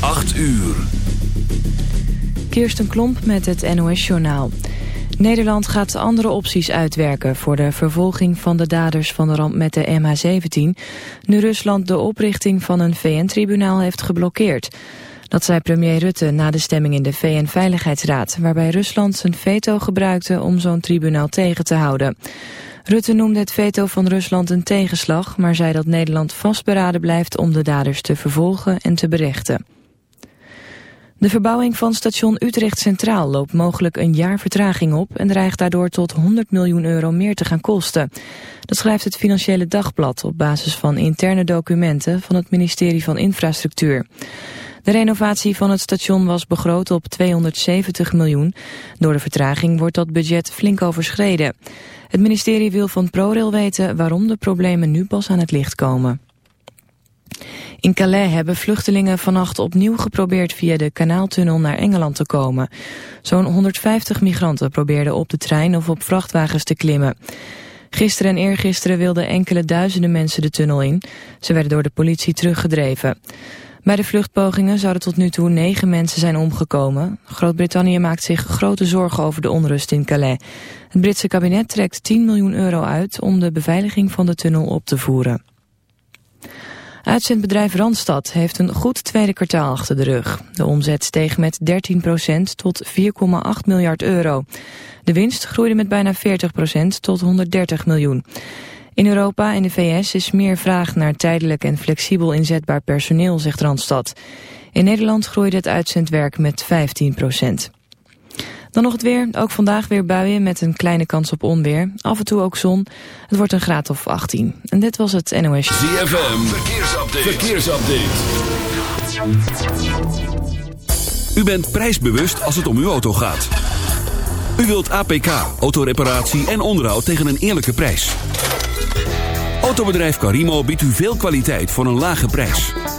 8 uur. Kirsten Klomp met het NOS-journaal. Nederland gaat andere opties uitwerken voor de vervolging van de daders van de ramp met de MH17... nu Rusland de oprichting van een VN-tribunaal heeft geblokkeerd. Dat zei premier Rutte na de stemming in de VN-veiligheidsraad... waarbij Rusland zijn veto gebruikte om zo'n tribunaal tegen te houden. Rutte noemde het veto van Rusland een tegenslag... maar zei dat Nederland vastberaden blijft om de daders te vervolgen en te berechten. De verbouwing van station Utrecht Centraal loopt mogelijk een jaar vertraging op... en dreigt daardoor tot 100 miljoen euro meer te gaan kosten. Dat schrijft het Financiële Dagblad op basis van interne documenten... van het ministerie van Infrastructuur. De renovatie van het station was begroot op 270 miljoen. Door de vertraging wordt dat budget flink overschreden. Het ministerie wil van ProRail weten waarom de problemen nu pas aan het licht komen. In Calais hebben vluchtelingen vannacht opnieuw geprobeerd via de kanaaltunnel naar Engeland te komen. Zo'n 150 migranten probeerden op de trein of op vrachtwagens te klimmen. Gisteren en eergisteren wilden enkele duizenden mensen de tunnel in. Ze werden door de politie teruggedreven. Bij de vluchtpogingen zouden tot nu toe negen mensen zijn omgekomen. Groot-Brittannië maakt zich grote zorgen over de onrust in Calais. Het Britse kabinet trekt 10 miljoen euro uit om de beveiliging van de tunnel op te voeren. Uitzendbedrijf Randstad heeft een goed tweede kwartaal achter de rug. De omzet steeg met 13% tot 4,8 miljard euro. De winst groeide met bijna 40% tot 130 miljoen. In Europa en de VS is meer vraag naar tijdelijk en flexibel inzetbaar personeel, zegt Randstad. In Nederland groeide het uitzendwerk met 15 Dan nog het weer. Ook vandaag weer buien met een kleine kans op onweer. Af en toe ook zon. Het wordt een graad of 18. En dit was het NOS. ZFM. Verkeersupdate. Verkeersupdate. U bent prijsbewust als het om uw auto gaat. U wilt APK, autoreparatie en onderhoud tegen een eerlijke prijs. Autobedrijf Carimo biedt u veel kwaliteit voor een lage prijs.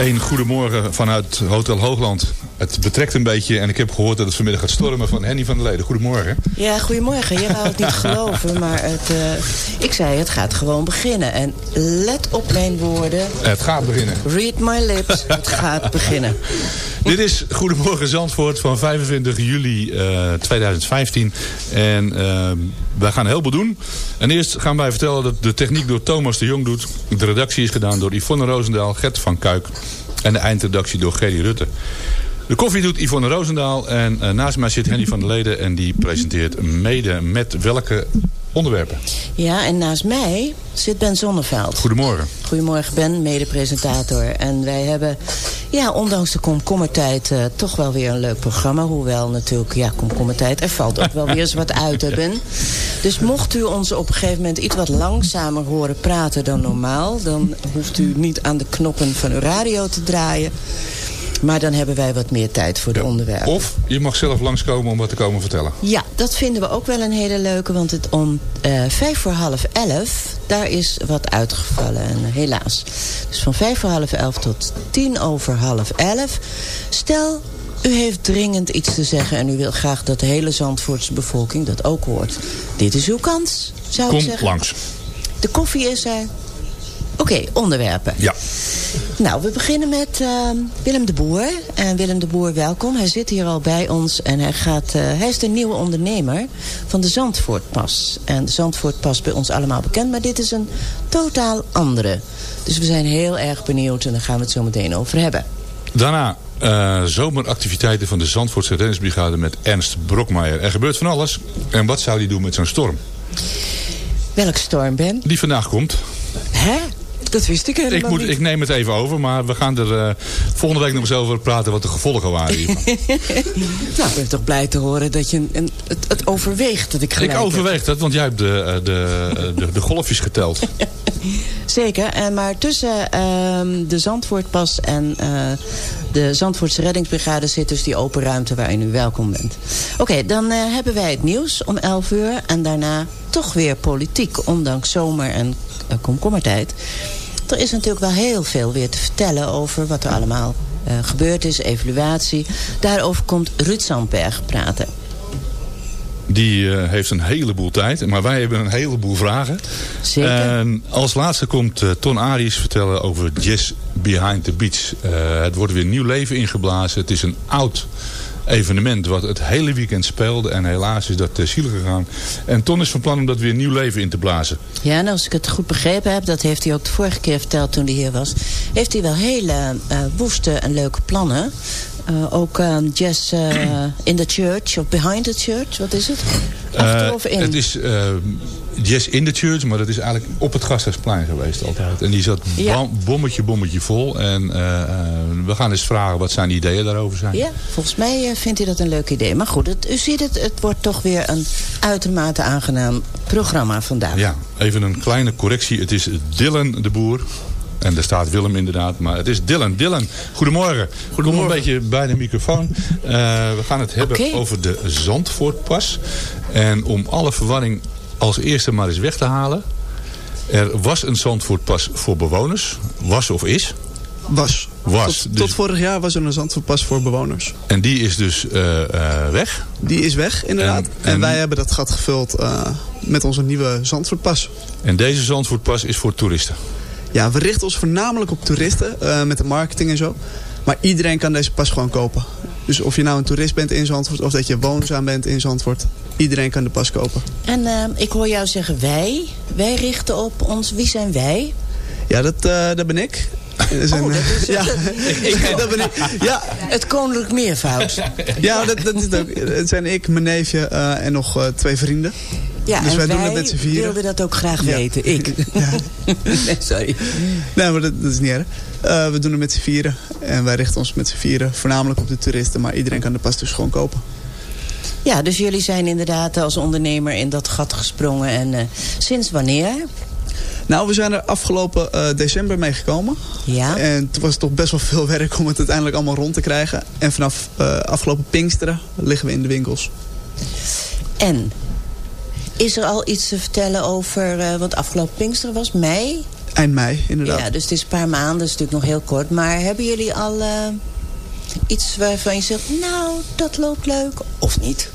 Een goedemorgen vanuit Hotel Hoogland. Het betrekt een beetje en ik heb gehoord dat het vanmiddag gaat stormen van Henny van der Leden. Goedemorgen. Ja, goedemorgen. Je wou het niet geloven, maar het, eh, ik zei het gaat gewoon beginnen. En let op mijn woorden. Het gaat beginnen. Read my lips. Het gaat beginnen. Dit is Goedemorgen Zandvoort van 25 juli eh, 2015. En eh, wij gaan heel veel doen. En eerst gaan wij vertellen dat de techniek door Thomas de Jong doet. De redactie is gedaan door Yvonne Roosendaal, Gert van Kuik. En de eindredactie door Gerry Rutte. De koffie doet Yvonne Roosendaal. En eh, naast mij zit Henny van der Leden. En die presenteert mede met welke onderwerpen. Ja, en naast mij zit Ben Zonneveld. Goedemorgen. Goedemorgen Ben, mede-presentator. En wij hebben, ja, ondanks de komkommertijd... eh, toch wel weer een leuk programma. Hoewel natuurlijk, ja, komkommertijd... er valt ook wel weer eens wat uit, hè, Ben. Dus mocht u ons op een gegeven moment iets wat langzamer horen praten dan normaal... dan hoeft u niet aan de knoppen van uw radio te draaien. Maar dan hebben wij wat meer tijd voor de onderwerpen. Of je mag zelf langskomen om wat te komen vertellen. Ja, dat vinden we ook wel een hele leuke. Want het om eh, vijf voor half elf, daar is wat uitgevallen. En, eh, helaas. Dus van vijf voor half elf tot tien over half elf. Stel, u heeft dringend iets te zeggen... en u wil graag dat de hele Zandvoortse bevolking dat ook hoort. Dit is uw kans, zou ik Kom zeggen. langs. De koffie is er. Oké, onderwerpen. Ja. Nou, we beginnen met eh, Willem de Boer. En Willem de Boer, welkom. Hij zit hier al bij ons en hij, gaat, eh, hij is de nieuwe ondernemer van de Zandvoortpas. En de Zandvoortpas bij ons allemaal bekend, maar dit is een totaal andere. Dus we zijn heel erg benieuwd en daar gaan we het zo meteen over hebben. Daarna eh, zomeractiviteiten van de Zandvoortse reddingsbrigade met Ernst Brokmeijer. Er gebeurt van alles. En wat zou hij doen met zo'n storm? Welk storm, Ben? Die vandaag komt. Hè? Dat wist ik helemaal Ik, moet, niet. ik neem het even over, maar we gaan er eh, volgende week nog eens over praten wat de gevolgen waren hiervan. Nou, ik ben toch blij te horen dat je een, het, het overweegt dat ik gelijk ik heb. overweeg dat, want jij hebt de, eh, de, eh, de, de golfjes geteld. Zeker, en maar tussen ehm, de Zandvoortpas en eh, de Zandvoortse reddingsbrigade zit dus die open ruimte waarin u welkom bent. Oké, dan eh, hebben wij het nieuws om 11 uur en daarna toch weer politiek, ondanks zomer en eh, komkommertijd. Er is natuurlijk wel heel veel weer te vertellen over wat er allemaal eh, gebeurd is, evaluatie. Daarover komt Ruud Sandberg praten. Die eh, heeft een heleboel tijd, maar wij hebben een heleboel vragen. Zeker. En als laatste komt eh, Ton Arias vertellen over Jazz Behind the Beach. Eh, het wordt weer nieuw leven ingeblazen. Het is een oud evenement wat het hele weekend speelde. En helaas is dat ter ziele gegaan. En Ton is van plan om dat weer nieuw leven in te blazen. Ja, en als ik het goed begrepen heb, dat heeft hij ook de vorige keer verteld toen hij hier was, heeft hij wel hele eh, woeste en leuke plannen. Eh, ook eh, jazz eh, in the church of behind the church, wat is het? Achter of in? Het is Jazz in the Church, maar dat is eigenlijk op het Gasthuisplein geweest altijd. En die zat Ja. bommetje, bommetje vol. En we gaan eens vragen wat zijn ideeën daarover zijn. Ja, volgens mij vindt hij dat een leuk idee. Maar goed, het, u ziet het, het wordt toch weer een uitermate aangenaam programma vandaag. Ja, even een kleine correctie. Het is Dylan de Boer. En daar staat Willem inderdaad, maar het is Dylan. Dylan, goedemorgen. Kom een beetje bij de microfoon. Eh, we gaan het hebben over de Zandvoortpas. En om alle verwarring als eerste maar eens weg te halen. Er was een Zandvoortpas voor bewoners. Was of is. Was. Was. Tot, Dus- tot vorig jaar was er een Zandvoortpas voor bewoners. En die is dus eh, eh, weg. Die is weg, inderdaad. En- En, en- wij hebben dat gat gevuld eh, met onze nieuwe Zandvoortpas. En deze Zandvoortpas is voor toeristen. Ja, we richten ons voornamelijk op toeristen, eh, met de marketing en zo. Maar iedereen kan deze pas gewoon kopen. Dus of je nou een toerist bent in Zandvoort of dat je woonzaam bent in Zandvoort. Iedereen kan de pas kopen. En eh, ik hoor jou zeggen wij. Wij richten op ons. Wie zijn wij? Ja, dat, eh, dat ben ik. Dat Oh, een- dat is- ja, ik, dat ben ik. Ja, Het koninklijk meervoud. ja dat, dat is het ook. Het zijn ik, mijn neefje eh, en nog twee vrienden. Ja, Dus wij doen het met z'n vieren. wilden dat ook graag Ja. weten. Ik. nee, sorry. Nee, maar dat, dat is niet erg. Eh, we doen het met z'n vieren. En wij richten ons met z'n vieren voornamelijk op de toeristen. Maar iedereen kan de pas dus gewoon kopen. Ja, dus jullie zijn inderdaad als ondernemer in dat gat gesprongen. En eh, sinds wanneer? Nou, we zijn er afgelopen eh, december mee gekomen. Ja. En toen was het toch best wel veel werk om het uiteindelijk allemaal rond te krijgen. En vanaf afgelopen Pinksteren liggen we in de winkels. En is er al iets te vertellen over... eh, want afgelopen Pinkster was mei. Eind mei, inderdaad. Ja, dus het is een paar maanden, dat is natuurlijk nog heel kort. Maar hebben jullie al eh, iets waarvan je zegt, nou, dat loopt leuk, of niet?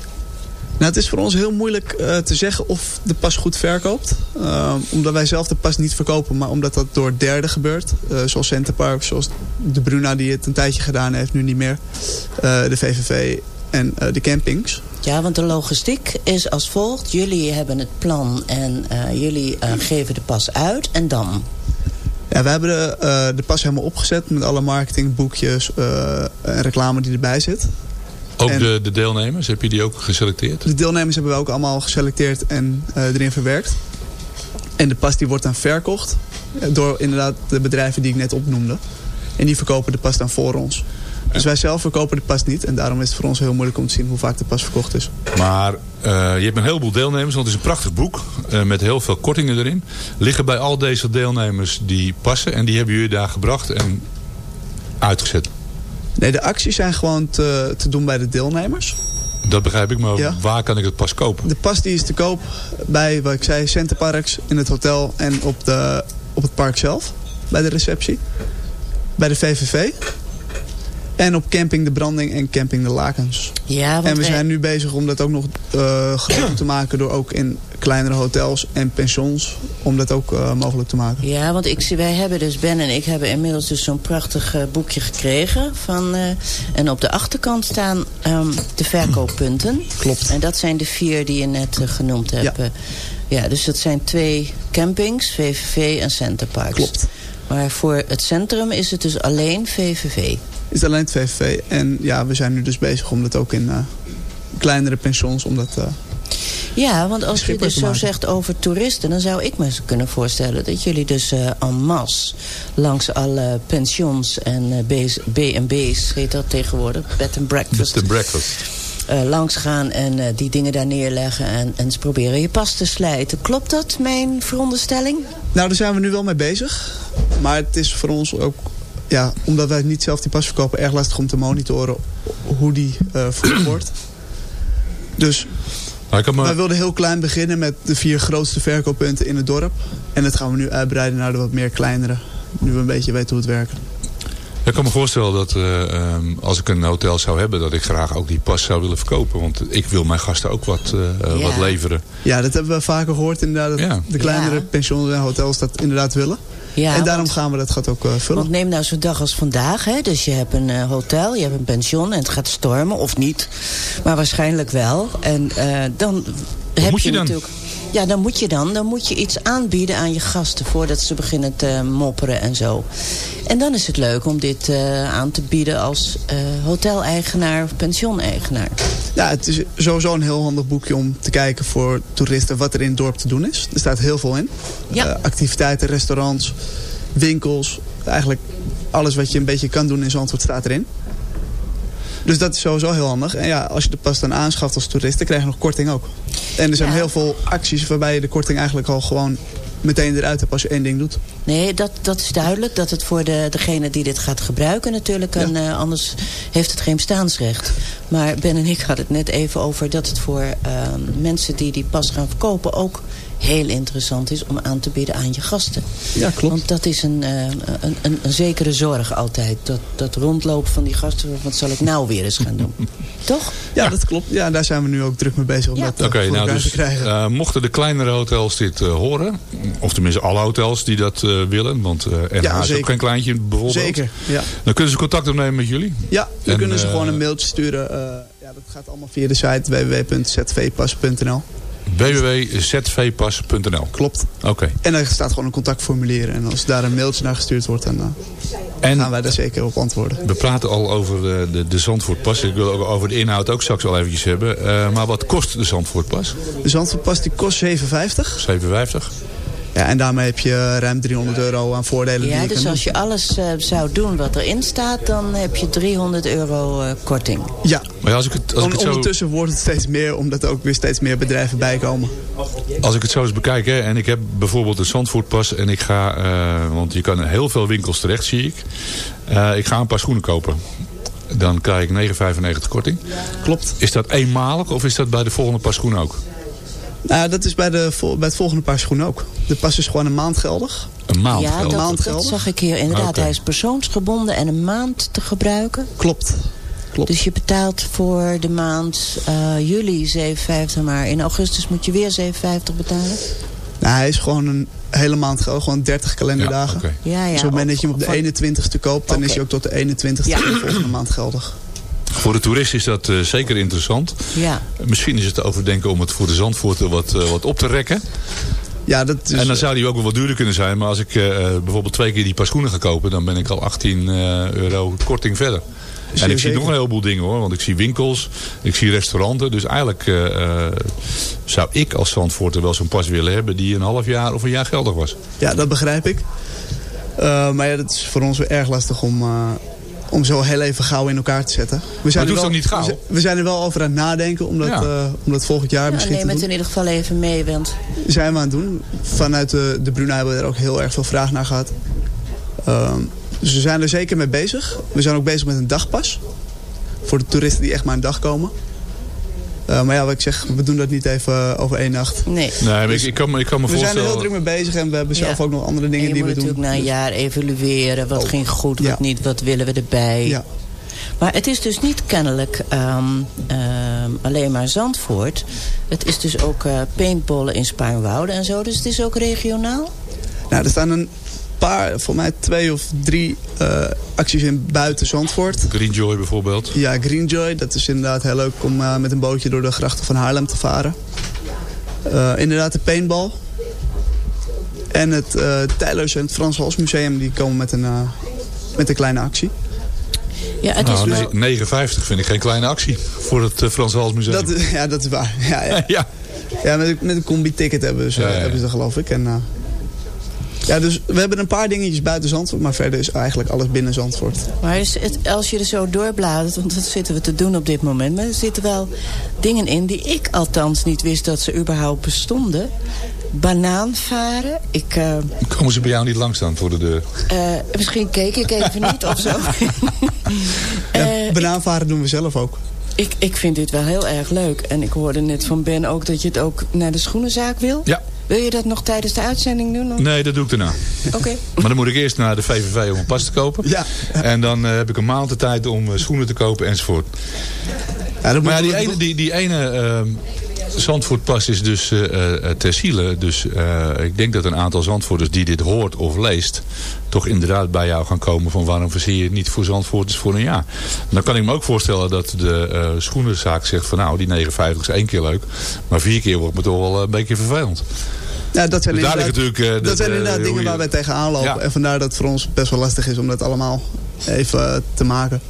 Nou, het is voor ons heel moeilijk eh, te zeggen of de pas goed verkoopt. Uh, omdat wij zelf de pas niet verkopen, maar omdat dat door derden gebeurt. Uh, zoals Centerpark, zoals de Bruna die het een tijdje gedaan heeft, nu niet meer. Uh, de VVV en de campings. Ja, want de logistiek is als volgt. Jullie hebben het plan en jullie geven de pas uit en dan? Ja, we hebben de, de pas helemaal opgezet met alle marketingboekjes en reclame die erbij zit. Ook en de, de, deelnemers, heb je die ook geselecteerd? De deelnemers hebben we ook allemaal geselecteerd en uh, erin verwerkt. En de pas die wordt dan verkocht door inderdaad de bedrijven die ik net opnoemde. En die verkopen de pas dan voor ons. Dus wij zelf verkopen de pas niet. En daarom is het voor ons heel moeilijk om te zien hoe vaak de pas verkocht is. Maar uh, je hebt een heleboel deelnemers. Want het is een prachtig boek. Uh, met heel veel kortingen erin. Liggen bij al deze deelnemers die passen. En die hebben jullie daar gebracht en uitgezet. Nee, de acties zijn gewoon te, te doen bij de deelnemers. Dat begrijp ik, maar ja. waar kan ik het pas kopen? De pas die is te koop bij, wat ik zei, Centerparks, in het hotel en op, de, op het park zelf. Bij de receptie. Bij de VVV. En op camping De Branding en camping De Lakens. Ja, en we zijn nu bezig om dat ook nog uh, groot te maken... door ook in kleinere hotels en pensions... om dat ook uh, mogelijk te maken. Ja, want ik, wij hebben dus, Ben en ik hebben inmiddels dus zo'n prachtig uh, boekje gekregen. Van, en op de achterkant staan um, de verkooppunten. Klopt. En dat zijn de vier die je net genoemd hebt. Ja. ja, dus dat zijn twee campings, VVV en Centerparks. Klopt. Maar voor het centrum is het dus alleen VVV is alleen het VVV. En ja, we zijn nu dus bezig om dat ook in uh, kleinere pensions... om dat uh, ja, want als je dus zo zegt over toeristen... dan zou ik me kunnen voorstellen dat jullie dus uh, en masse... langs alle pensions en B&B's, heet dat tegenwoordig, bed and breakfast... Bed and breakfast. Uh, langs gaan en uh, die dingen daar neerleggen en, en eens proberen je pas te slijten. Klopt dat, mijn veronderstelling? Nou, daar zijn we nu wel mee bezig. Maar het is voor ons ook ja, omdat wij niet zelf die pas verkopen, erg lastig om te monitoren hoe die uh, verkocht wordt. Dus maar... wij wilden heel klein beginnen met de vier grootste verkooppunten in het dorp. En dat gaan we nu uitbreiden naar de wat meer kleinere. Nu we een beetje weten hoe het werkt. Ik kan me voorstellen dat uh, um, als ik een hotel zou hebben... dat ik graag ook die pas zou willen verkopen. Want ik wil mijn gasten ook wat, uh, ja. wat leveren. Ja, dat hebben we vaker gehoord inderdaad. Dat ja. de kleinere ja. pensions en hotels dat inderdaad willen. Ja, en daarom want, gaan we dat gaat ook uh, vullen. Want neem nou zo'n dag als vandaag. Hè? Dus je hebt een uh, hotel, je hebt een pension en het gaat stormen. Of niet. Maar waarschijnlijk wel. En uh, dan Wat heb moet je, je dan? natuurlijk... Ja, dan moet je dan. Dan moet je iets aanbieden aan je gasten voordat ze beginnen te mopperen en zo. En dan is het leuk om dit uh, aan te bieden als uh, hoteleigenaar of pensioneigenaar. Ja, het is sowieso een heel handig boekje om te kijken voor toeristen wat er in het dorp te doen is. Er staat heel veel in. Ja. Uh, activiteiten, restaurants, winkels. Eigenlijk alles wat je een beetje kan doen in Zandvoort staat erin. Dus dat is sowieso heel handig. En ja, als je de pas dan aanschaft als toerist, dan krijg je nog korting ook. En er zijn Ja. heel veel acties waarbij je de korting eigenlijk al gewoon meteen eruit hebt als je één ding doet. Nee, dat, dat is duidelijk. Dat het voor de, degene die dit gaat gebruiken natuurlijk... Een, uh, anders heeft het geen bestaansrecht. Maar Ben en ik hadden het net even over... dat het voor uh, mensen die die pas gaan verkopen... ook heel interessant is om aan te bieden aan je gasten. Ja, klopt. Want dat is een, uh, een, een, een, zekere zorg altijd. Dat, dat rondlopen van die gasten... wat zal ik nou weer eens gaan doen? Toch? Ja, dat klopt. Ja, daar zijn we nu ook druk mee bezig om Ja. dat uh, voor nou elkaar dus te krijgen. uh, mochten de kleinere hotels dit uh, horen, of tenminste alle hotels die dat uh, willen, want uh, NH Ja, is ook geen kleintje bijvoorbeeld. Zeker, ja. Dan kunnen ze contact opnemen met jullie. Ja, dan En, kunnen ze eh, gewoon een mailtje sturen. Uh, ja, dat gaat allemaal via de site www.zvpas.nl. www.zvpas.nl Klopt. Oké. En er staat gewoon een contactformulier. En als daar een mailtje naar gestuurd wordt, dan uh, En gaan wij daar zeker op antwoorden. we praten al over de, de, de Zandvoortpas. Ik wil ook over de inhoud ook straks wel eventjes hebben. Uh, maar wat kost de Zandvoortpas? De Zandvoortpas die kost 7,50. 750. Ja, en daarmee heb je ruim 300 euro aan voordelen Ja, dus als je alles uh, zou doen wat erin staat... dan heb je 300 euro uh, korting. Ja, Maar ja, als ik het, als ik het zo... ondertussen wordt het steeds meer... omdat er ook weer steeds meer bedrijven bijkomen. Als ik het zo eens bekijk, hè, en ik heb bijvoorbeeld een Zandvoortpas en ik ga, uh, want je kan in heel veel winkels terecht, zie ik. Uh, ik ga een paar schoenen kopen. Dan krijg ik 9,95 korting. Klopt. Is dat eenmalig of is dat bij de volgende paar schoenen ook? Nou, dat is bij, de, bij het volgende paar schoenen ook. De pas is gewoon een maand geldig. Een een maand ja, geld. dat, zag ik hier inderdaad. Hij is persoonsgebonden en een maand te gebruiken. Klopt. Klopt. Dus je betaalt voor de maand eh, juli 7,50, maar in augustus moet je weer 7,50 betalen. Nou, hij is gewoon een hele maand geldig. Gewoon 30 kalenderdagen. Ja. Ja, ja. dus op het moment dat je hem op de 21ste koopt, dan is hij ook tot de 21ste Ja. van de volgende maand geldig. Voor de toerist is dat eh, zeker interessant. Ja. Misschien is het te overdenken om het voor de Zandvoorten wat, eh, wat op te rekken. Ja, dat is, en dan zou die ook wel wat duurder kunnen zijn. Maar als ik eh, eh, bijvoorbeeld twee keer die paar schoenen ga kopen... dan ben ik al 18 eh, euro korting verder. En ik zie nog een heleboel dingen hoor. Want ik zie winkels, ik zie restauranten. Dus eigenlijk eh, eh, zou ik als Zandvoorter wel zo'n pas willen hebben... die een half jaar of een jaar geldig was. Ja, dat begrijp ik. Eh, maar ja, dat is voor ons weer erg lastig om, eh, om zo heel even gauw in elkaar te zetten. We er het wel, toch niet gauw? we zijn- zijn er wel over aan het nadenken om dat, Ja. eh, om dat volgend jaar Ja, misschien neem te het doen. in ieder geval even mee, want Zijn we aan het doen. Vanuit de, de Bruna hebben we er ook heel erg veel vraag naar gehad. Ehm, dus we zijn er zeker mee bezig. We zijn ook bezig met een dagpas. Voor de toeristen die echt maar een dag komen. Eh, maar ja, wat ik zeg, we doen dat niet even over één nacht. nee. Nee, maar ik, ik, kan, me- ik kan me We zijn er voorstellen... heel druk mee bezig en we hebben zelf Ja. ook nog andere En dingen die moet we doen. natuurlijk na een Dus- jaar evalueren. Wat Oh. ging goed, wat Ja. niet, wat willen we erbij. Ja. Maar het is dus niet kennelijk ehm, ehm, alleen maar Zandvoort. Het is dus ook eh, paintballen in Spaarnwoude en zo. Dus het is ook regionaal. Nou, er staan een paar, voor mij twee of drie eh, acties in buiten Zandvoort. Greenjoy bijvoorbeeld. Ja, Greenjoy. Dat is inderdaad heel leuk om eh, met een bootje door de grachten van Haarlem te varen. Eh, inderdaad de paintball. En het uh, Tijlers en het Frans Hals Museum die komen met een, eh, met een kleine actie. Ja, het is Nou, wel... ne- 9,50 vind ik geen kleine actie voor het uh, Frans Hals Museum. Dat, is- ja, dat is waar. Ja, ja. ja. ja met, een- met een combi-ticket hebben ze, Ja, hebben ze geloof ik. En, eh, ja, dus we hebben een paar dingetjes buiten Zandvoort. Maar verder is eigenlijk alles binnen Zandvoort. Maar is het, als je er zo doorbladert, want dat zitten we te doen op dit moment. Maar er zitten wel dingen in die ik althans niet wist dat ze überhaupt bestonden. Banaanvaren. Ik, eh, Komen ze bij jou niet langs dan voor de deur? eh, misschien keek ik even niet of zo. Ja, Eh, banaanvaren doen we zelf ook. ik, ik vind dit wel heel erg leuk. En ik hoorde net van Ben ook dat je het ook naar de schoenenzaak wil. Ja. Wil je dat nog tijdens de uitzending doen? of? Nee, dat doe ik daarna. Oké. Maar dan moet ik eerst naar de VVV om een pas te kopen. Ja. En dan eh, heb ik een maand de tijd om eh, schoenen te kopen enzovoort. Ja, dat Maar ja, die ene, die, die ene ehm, Zandvoortpas is dus eh, eh, ter ziele. Dus eh, ik denk dat een aantal Zandvoorters die dit hoort of leest... toch inderdaad bij jou gaan komen van waarom verzeer je het niet voor Zandvoorters voor een jaar. Dan kan ik me ook voorstellen dat de eh, schoenenzaak zegt van nou die 59 is één keer leuk. Maar vier keer wordt me toch wel een beetje vervelend. Ja, dat zijn Dus inderdaad, natuurlijk, dat zijn de- inderdaad dingen waar wij tegenaan lopen. Ja. En vandaar dat het voor ons best wel lastig is om dat allemaal even te maken.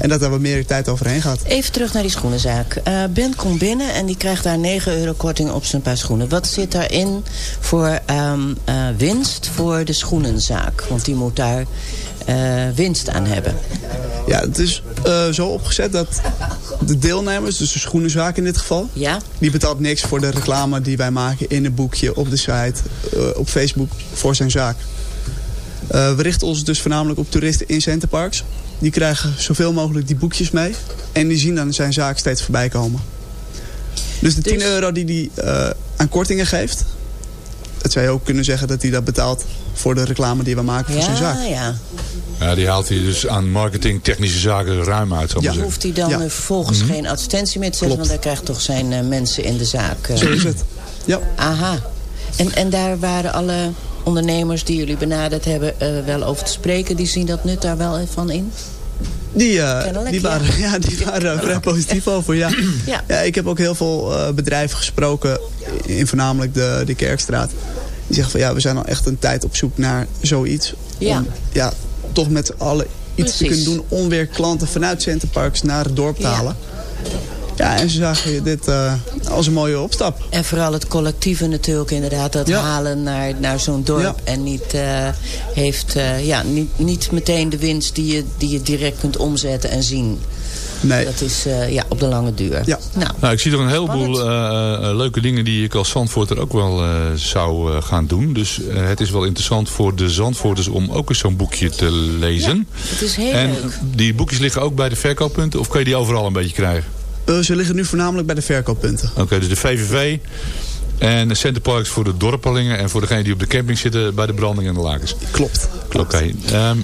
En dat daar wat meer tijd overheen gaat. Even terug naar die schoenenzaak. Eh, ben komt binnen en die krijgt daar 9 euro korting op zijn paar schoenen. Wat zit daarin voor ehm, eh, winst voor de schoenenzaak? Want die moet daar eh, winst aan hebben. Ja, het is zo opgezet dat de deelnemers, dus de schoenenzaak in dit geval... Ja? die betaalt niks voor de reclame die wij maken in een boekje, op de site, op Facebook voor zijn zaak. Eh, we richten ons dus voornamelijk op toeristen in centerparks. Die krijgen zoveel mogelijk die boekjes mee. En die zien dan zijn zaak steeds voorbij komen. Dus de 10 Dus- euro die hij eh, aan kortingen geeft... dat zou je ook kunnen zeggen dat hij dat betaalt... voor de reclame die we maken voor zijn zaak. ja. Ja, die haalt hij dus aan marketing, technische zaken ruim uit. Ja. Hoeft hij dan Ja. eh, vervolgens geen advertentie meer te zetten? Want hij krijgt toch zijn eh, mensen in de zaak. Zo is het. Ja. Aha. En, en daar waren alle ondernemers die jullie benaderd hebben eh, wel over te spreken. Die zien dat nut daar wel van in? Die, Kennelijk, die waren, ja. die waren vrij positief over, ja. Ja. ja. Ik heb ook heel veel eh, bedrijven gesproken, in voornamelijk de, de Kerkstraat. Die zeggen van ja, we zijn al echt een tijd op zoek naar zoiets. Ja. Om ja, toch met z'n allen iets te kunnen doen om weer klanten vanuit Centerparks naar het dorp te halen. Ja, en ze zagen dit eh, als een mooie opstap. En vooral het collectieve natuurlijk inderdaad. Dat Ja. halen naar, naar zo'n dorp. Ja. En niet, eh, heeft, eh, ja, niet, niet meteen de winst die je, die je direct kunt omzetten en zien. Nee, Dat is eh, ja, op de lange duur. Ja. Nou, Nou, ik zie er een heleboel eh, eh, leuke dingen die ik als Zandvoorter ook wel eh, zou gaan doen. Dus het is wel interessant voor de Zandvoorters om ook eens zo'n boekje te lezen. het is heel en leuk. die boekjes liggen ook bij de verkooppunten of kan je die overal een beetje krijgen? Eh, ze liggen nu voornamelijk bij de verkooppunten. Oké, dus de VVV, En Centerparks voor de dorpelingen en voor degenen die op de camping zitten bij de branding en de lakens. Klopt. Oké. ehm,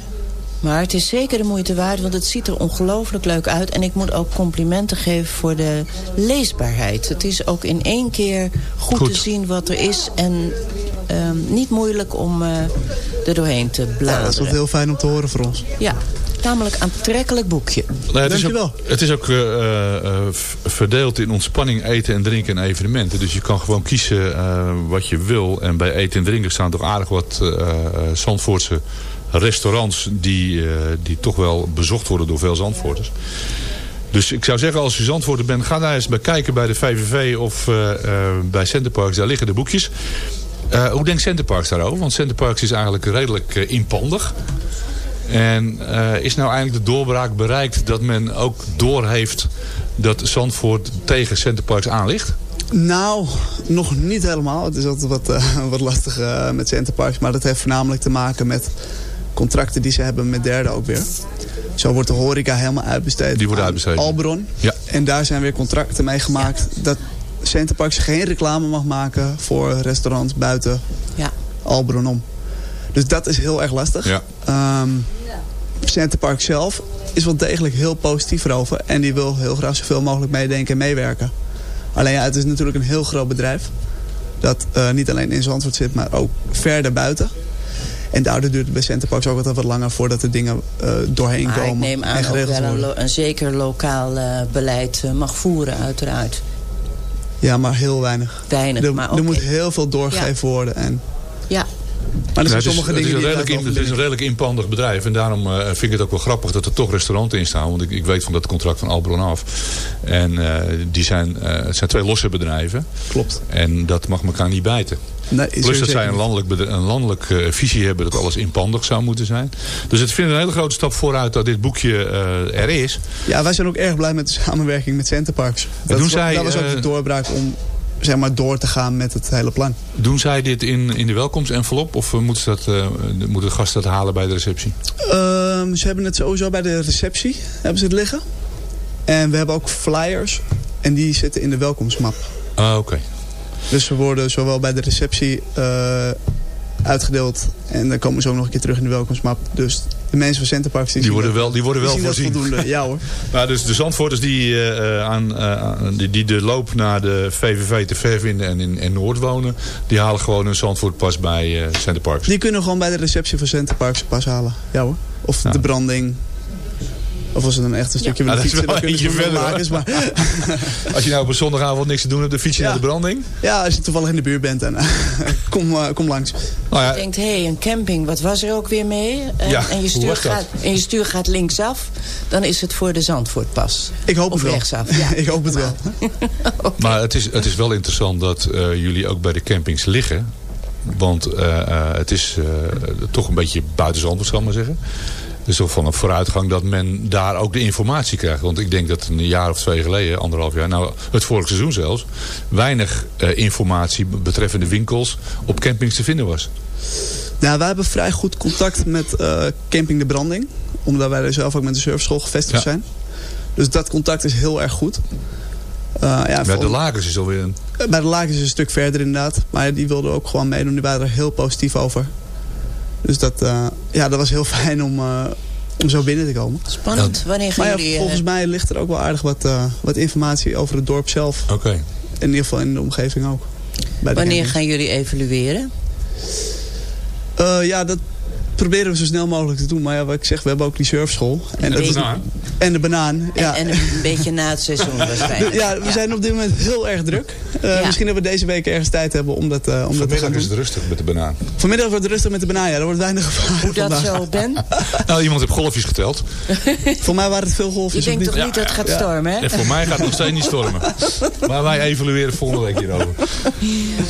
Maar het is zeker de moeite waard, want het ziet er ongelooflijk leuk uit. En ik moet ook complimenten geven voor de leesbaarheid. Het is ook in één keer goed, Goed. te zien wat er is. En ehm, niet moeilijk om eh, er doorheen te Ja, dat is wat heel fijn om te horen voor ons. Ja, tamelijk aantrekkelijk boekje. Nou, het, is ook, het is ook eh, eh, v- verdeeld in ontspanning, eten en drinken en evenementen. Dus je kan gewoon kiezen eh, wat je wil. En bij eten en drinken staan toch aardig wat eh eh, Zandvoortse restaurants... Die, eh, die toch wel bezocht worden door veel Zandvoorters. Dus ik zou zeggen, als u Zandvoorter bent... ga daar eens bij kijken bij de VVV of eh, eh, bij Centerparks. Daar liggen de boekjes. Eh, hoe denkt Centerparks daarover? Want Centerparks is eigenlijk redelijk eh, inpandig. En eh, is nou eigenlijk de doorbraak bereikt dat men ook doorheeft dat Zandvoort tegen Centerparks aan ligt? Nou, nog niet helemaal. Het is altijd wat, eh, wat lastig eh, met Centerparks. Maar dat heeft voornamelijk te maken met contracten die ze hebben met derden ook weer. Zo wordt de horeca helemaal uitbesteed. Die wordt uitbesteed. Albron. Ja. En daar zijn weer contracten mee gemaakt. Dat Centerparks geen reclame mag maken voor restaurants buiten Ja. Albron om. Dus dat is heel erg lastig. Ja. Ehm, Centerpark zelf is wel degelijk heel positief erover. En die wil heel graag zoveel mogelijk meedenken en meewerken. Alleen ja, het is natuurlijk een heel groot bedrijf. Dat eh, niet alleen in Zandvoort zit, maar ook verder buiten. En daardoor duurt het bij Centerparks ook altijd wat langer voordat de dingen eh, doorheen Maar ik komen. neem en aan geregeld wel een, een zeker lokaal eh, beleid mag voeren, uiteraard. Ja, maar heel weinig. Weinig, er, maar er moet heel veel doorgegeven worden. En, maar er zijn het, is, sommige het, is dingen een redelijk, het is een redelijk inpandig bedrijf. En daarom eh, vind ik het ook wel grappig dat er toch restauranten in staan. Want ik, ik weet van dat contract van Albron af. En eh, die zijn, eh, het zijn twee losse bedrijven. Klopt. En dat mag elkaar niet bijten. Nee, Plus dat zij een landelijk, een landelijk visie hebben dat alles inpandig zou moeten zijn. Dus het vindt een hele grote stap vooruit dat dit boekje er is. Ja, wij zijn ook erg blij met de samenwerking met Centerparks. Dat, doen zij, dat was ook de doorbraak om zeg maar, door te gaan met het hele plan. Doen zij dit in, in de welkomstenvelop? Of eh, moeten, ze dat, eh, moeten de gasten dat halen bij de receptie? Ehm, ze hebben het sowieso bij de receptie hebben ze het liggen. En we hebben ook flyers. En die zitten in de welkomstmap. Ah, oké. Dus ze worden zowel bij de receptie eh, uitgedeeld. En dan komen ze ook nog een keer terug in de welkomstmap. Dus de mensen van Centerparks die, Die worden dat- wel, die worden wel voorzien. voldoende. Ja hoor. Nou, dus de Zandvoorters die, eh, eh, aan, eh, aan- die, die de loop naar de VVV te ver vinden en in en Noord wonen... die halen gewoon een Zandvoortpas bij eh Centerparks. Die kunnen gewoon bij de receptie van Centerparks pas halen. Ja hoor. Of Nou. de branding. Of als ze dan echt een stukje Ja, willen dat is fietsen, wel lakens, Maar Als je nou op een zondagavond niks te doen hebt, dan fiets je Ja. naar de branding. ja, als je toevallig in de buurt bent, dan kom, eh, kom langs. Nou je denkt, hé, hey, een camping, wat was er ook weer mee? En, Ja, en, je stuur was gaat, en je stuur gaat linksaf, dan is het voor de Zandvoortpas. Ik hoop Of het wel. rechtsaf, ja. ik hoop het wel. maar het is, het is wel interessant dat eh, jullie ook bij de campings liggen. Want eh, eh, het is eh, toch een beetje buiten Zandvoort, zal ik maar zeggen. Dus toch van een vooruitgang dat men daar ook de informatie krijgt. Want ik denk dat een jaar of twee geleden, anderhalf jaar, nou het vorig seizoen zelfs, weinig eh, informatie betreffende winkels op campings te vinden was. Nou, wij hebben vrij goed contact met eh, Camping de Branding. Omdat wij er zelf ook met de surfschool gevestigd Ja. zijn. Dus dat contact is heel erg goed. Eh, ja, voor- de lakens is alweer een... Bij de lakens is een stuk verder inderdaad. Maar die wilden ook gewoon meedoen. Die waren er heel positief over. Dus dat, eh, ja, dat was heel fijn om, eh, om zo binnen te komen. Spannend. Wanneer gaan Maar ja, jullie... eh, volgens mij ligt er ook wel aardig wat, eh, wat informatie over het dorp zelf. Oké. In ieder geval in de omgeving ook. Wanneer gaan jullie evalueren? Eh, ja, dat proberen we zo snel mogelijk te doen. Maar ja, wat ik zeg, we hebben ook die surfschool. En, dat is- banaan. en de banaan. Ja. En, en een beetje na het seizoen waarschijnlijk. ja, we zijn op dit moment heel erg druk. Eh, Ja. Misschien dat we deze week ergens tijd hebben om dat, eh, om dat te gaan Vanmiddag doen. is het rustig met de banaan. Vanmiddag wordt het rustig met de banaan. Ja, er wordt weinig gevaren Hoe dat vandaag. zo ben? Nou, iemand heeft golfjes geteld. Voor mij waren het veel Je golfjes. of denkt niet? toch niet dat het gaat stormen, hè? En voor mij gaat het nog steeds niet stormen. Maar wij evalueren volgende week hierover.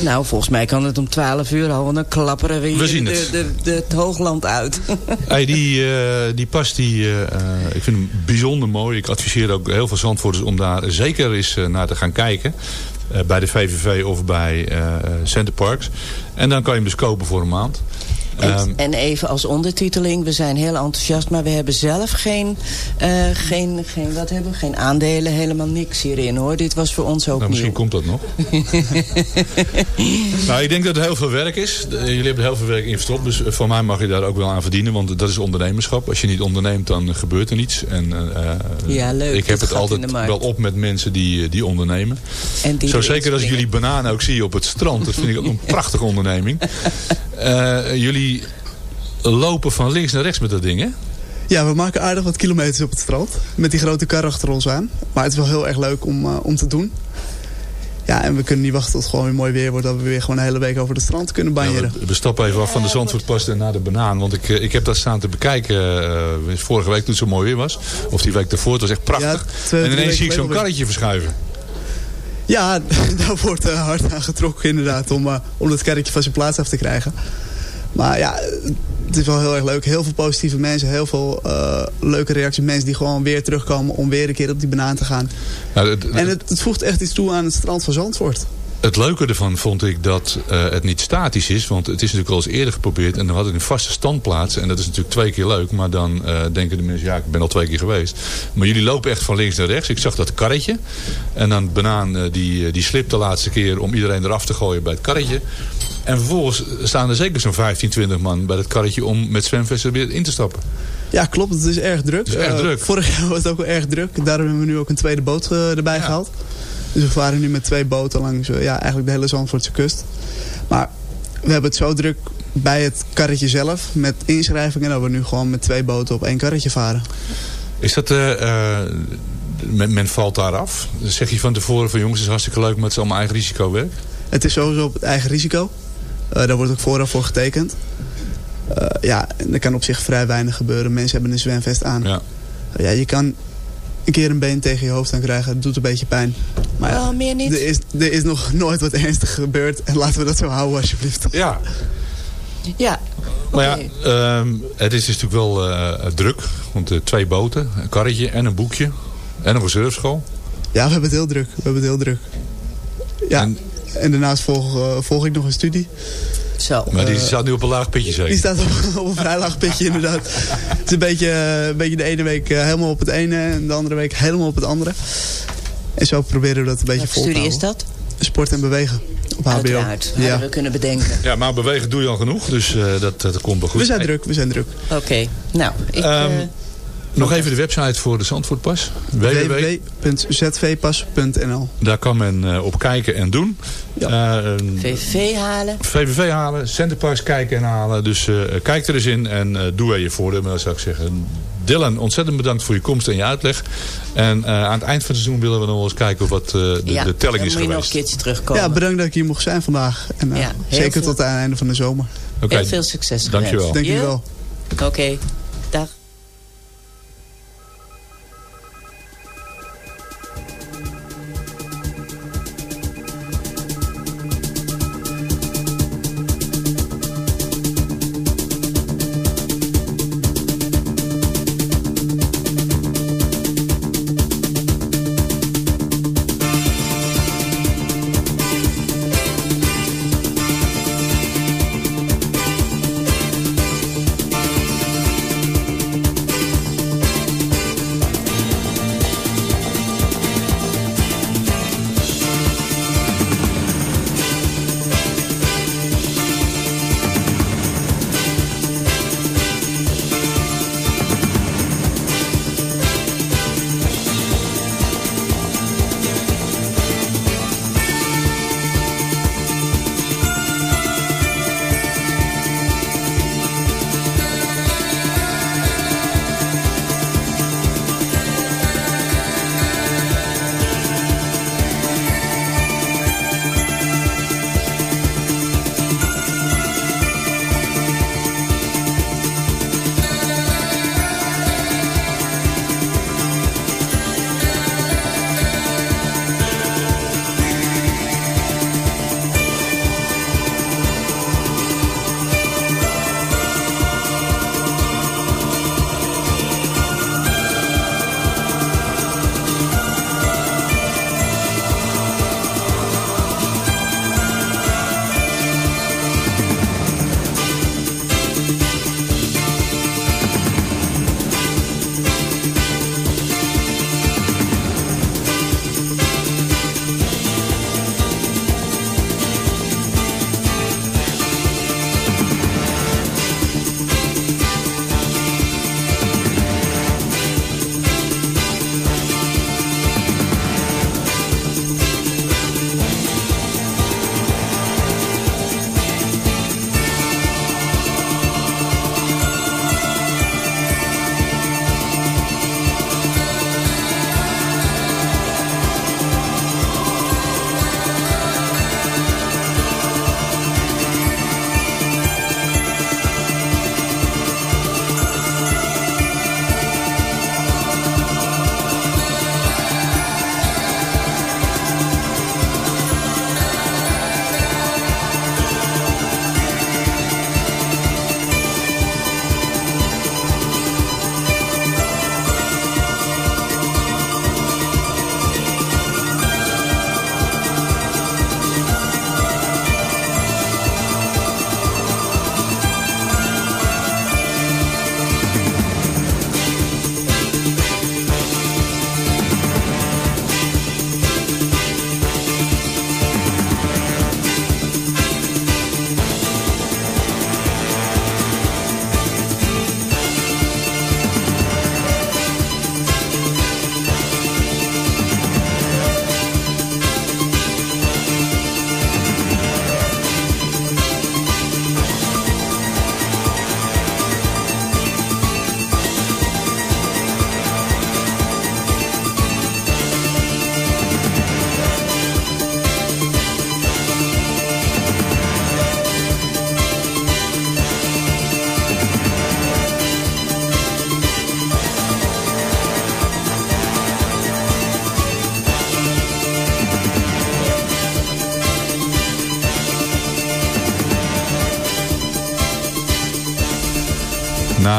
Nou, volgens mij kan het om 12 uur al, want dan klapperen we hier We zien de, het. de, de, het hoogland uit. Hey, die, eh, die pas, die, eh, eh, ik vind hem bijzonder mooi. Ik adviseer ook heel veel Zandvoorters om daar zeker eens naar te gaan kijken. Bij de VVV of bij Center Parks. En dan kan je hem dus kopen voor een maand. En, Ehm, en even als ondertiteling, we zijn heel enthousiast, maar we hebben zelf geen, eh, geen, geen, wat hebben we? geen aandelen, helemaal niks hierin hoor. Dit was voor ons ook Nou, misschien nieuw. komt dat nog. nou, ik denk dat het heel veel werk is. Jullie hebben heel veel werk in verstopt. Dus voor mij mag je daar ook wel aan verdienen. Want dat is ondernemerschap. Als je niet onderneemt, dan gebeurt er niets. En, eh, eh, Ja, leuk, Ik heb het altijd wel op met mensen die, eh, die ondernemen. En die Zo zeker als ik jullie bananen ook zie op het strand. Dat vind ik ook een prachtige onderneming. Eh, jullie lopen van links naar rechts met dat ding, hè? Ja, we maken aardig wat kilometers op het strand. Met die grote kar achter ons aan. Maar het is wel heel erg leuk om, eh, om te doen. Ja, en we kunnen niet wachten tot het gewoon weer mooi weer wordt. Dat we weer gewoon een hele week over het strand kunnen Ja, banjeren. we, we stappen even af van de Zandvoortpas en naar de banaan. Want ik, eh, ik heb dat staan te bekijken eh, vorige week toen het zo mooi weer was. Of die week daarvoor. Het was echt prachtig. Ja, twee, en ineens zie ik zo'n karretje verschuiven. Ja, daar wordt hard aan getrokken inderdaad. Om, eh, om dat kerkje van zijn plaats af te krijgen. Maar ja, het is wel heel erg leuk. Heel veel positieve mensen. Heel veel eh, leuke reacties. Mensen die gewoon weer terugkomen om weer een keer op die banaan te gaan. Nou, En het, het voegt echt iets toe aan het strand van Zandvoort. Het leuke ervan vond ik dat eh, het niet statisch is. Want het is natuurlijk al eens eerder geprobeerd. En dan had het een vaste standplaats. En dat is natuurlijk twee keer leuk. Maar dan eh, denken de mensen, ja ik ben al twee keer geweest. Maar jullie lopen echt van links naar rechts. Ik zag dat karretje. En dan banaan eh, die, die slipt de laatste keer om iedereen eraf te gooien bij het karretje. En vervolgens staan er zeker zo'n 15, 20 man bij dat karretje om met zwemvesten weer in te stappen. Ja, klopt. Het is erg druk. Het is erg druk. vorig jaar was het ook wel erg druk. Daarom hebben we nu ook een tweede boot erbij gehaald. Dus we varen nu met twee boten langs eh, ja, eigenlijk de hele Zandvoortse kust. Maar we hebben het zo druk bij het karretje zelf met inschrijvingen... dat we nu gewoon met twee boten op één karretje varen. Is dat... eh, eh, men, men valt daar af? Dan zeg je van tevoren van jongens, het is hartstikke leuk, maar het is allemaal eigen risico werk. Het is sowieso op het eigen risico. Daar wordt ook vooraf voor getekend. Ja, er kan op zich vrij weinig gebeuren. Mensen hebben een zwemvest aan. Ja. Ja, je kan een keer een been tegen je hoofd aan krijgen. Het doet een beetje pijn. Maar ja, Oh, meer niet? er is, er is nog nooit wat ernstig gebeurd. En laten we dat zo houden alsjeblieft. Ja, Ja. maar ja, ehm, het is natuurlijk wel eh, druk. Want eh, twee boten, een karretje en een boekje. En een surfschool. Ja, we hebben het heel druk. We hebben het heel druk. Ja, En- en, daarnaast volg, eh, volg ik nog een studie. Zo. Maar die staat nu op een laag pitje Die zeker. staat op, op een vrij laag pitje inderdaad. Het is een beetje, eh, een beetje de ene week eh, helemaal op het ene en de andere week helemaal op het andere. En zo proberen we dat een beetje Welke vol te studie is houden. dat? Sport en bewegen op HBO. Uiteraard. Hadden Ja. we kunnen bedenken. Ja, maar bewegen doe je al genoeg. Dus eh, dat, dat komt wel goed. We zijn druk, we zijn druk. Oké. Nou, ik... Ehm, eh, Nog even de website voor de Zandvoortpas. www. www.zvpas.nl Daar kan men eh, op kijken en doen. Ja. Eh, een VV halen. VVV halen, Centerparks kijken en halen. Dus eh, kijk er eens in en eh, doe er je voordeel. Maar zou ik zeggen, Dylan, ontzettend bedankt voor je komst en je uitleg. En eh, aan het eind van het seizoen willen we nog eens kijken wat eh, de, ja, de telling is moet je nog een geweest. keertje terugkomen. Ja, bedankt dat ik hier mocht zijn vandaag. En eh, Ja, zeker veel- tot het einde van de zomer. Oké, Heel veel succes Dankjewel. gewenst. Dank jullie Jo? wel. Oké. Dag.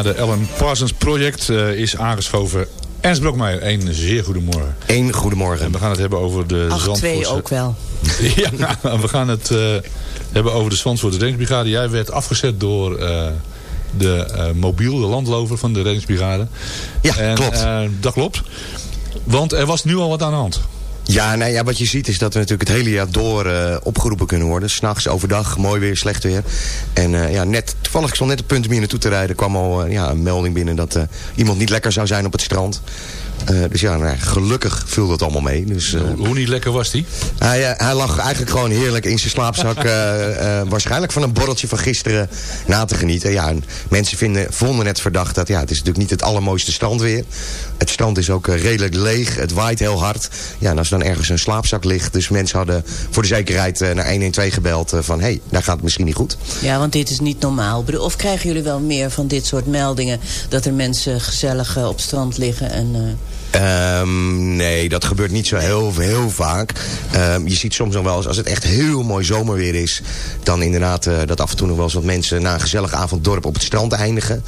De Ellen Parsons Project eh, is aangeschoven Ernst Brokmeijer. Een zeer goedemorgen. Eén goedemorgen. En we gaan het hebben over de 8-2 Zandvoortse... ook wel. ja, we gaan het eh, hebben over de Zandvoortse reddingsbrigade. Jij werd afgezet door eh, de eh, mobiel, de landlover van de reddingsbrigade. Ja, En, klopt. dat klopt. Want er was nu al wat aan de hand. Ja, nou ja, wat je ziet is dat we natuurlijk het hele jaar door eh, opgeroepen kunnen worden. S'nachts, overdag, mooi weer, slecht weer. En eh, ja, net, toevallig, ik stond net op punt om hier naartoe te rijden... kwam al eh, ja, een melding binnen dat iemand niet lekker zou zijn op het strand. Eh, dus ja, nou, ja, gelukkig viel dat allemaal mee. Dus, eh, Hoe niet lekker was die? hij, eh, hij lag eigenlijk gewoon heerlijk in zijn slaapzak. eh, eh, waarschijnlijk van een borreltje van gisteren na te genieten. Ja, en mensen vinden, vonden het verdacht dat ja, het is natuurlijk niet het allermooiste strand weer. Het strand is ook eh, redelijk leeg. Het waait heel hard. Ja, en als er dan ergens een slaapzak ligt. Dus mensen hadden voor de zekerheid eh, naar 112 gebeld eh, van... hé, hey, daar gaat het misschien niet goed. Ja, want dit is niet normaal. Of krijgen jullie wel meer van dit soort meldingen... dat er mensen gezellig eh, op strand liggen en... eh, Ehm, nee, dat gebeurt niet zo heel, heel vaak. Ehm, je ziet soms nog wel eens, als het echt heel mooi zomerweer is... dan inderdaad eh, dat af en toe nog wel eens wat mensen... na een gezellig avonddorp op het strand eindigen.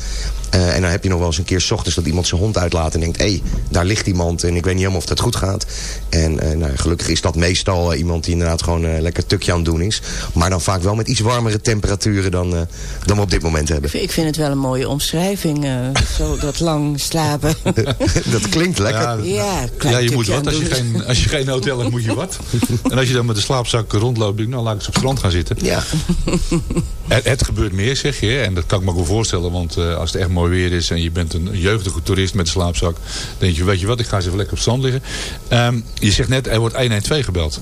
Eh, en dan heb je nog wel eens een keer 's ochtends dat iemand zijn hond uitlaat... en denkt, hé, hey, daar ligt iemand en ik weet niet helemaal of dat goed gaat. En eh, nou, gelukkig is dat meestal iemand die inderdaad gewoon lekker tukje aan het doen is. Maar dan vaak wel met iets warmere temperaturen dan, dan we op dit moment hebben. Ik vind het wel een mooie omschrijving. zo dat lang slapen. dat klinkt lekker. Ja, ja, je moet wat. Als je, geen, als je geen hotel hebt, moet je wat. En als je dan met de slaapzak rondloopt, denk ik, nou laat ik eens op het strand gaan zitten. Ja. Het, het gebeurt meer, zeg je. En dat kan ik me ook wel voorstellen. Want eh, als het echt mooi weer is en je bent een jeugdige toerist met een slaapzak. denk je, weet je wat, ik ga eens even lekker op het strand liggen. Ehm, je zegt net, er wordt 112 gebeld.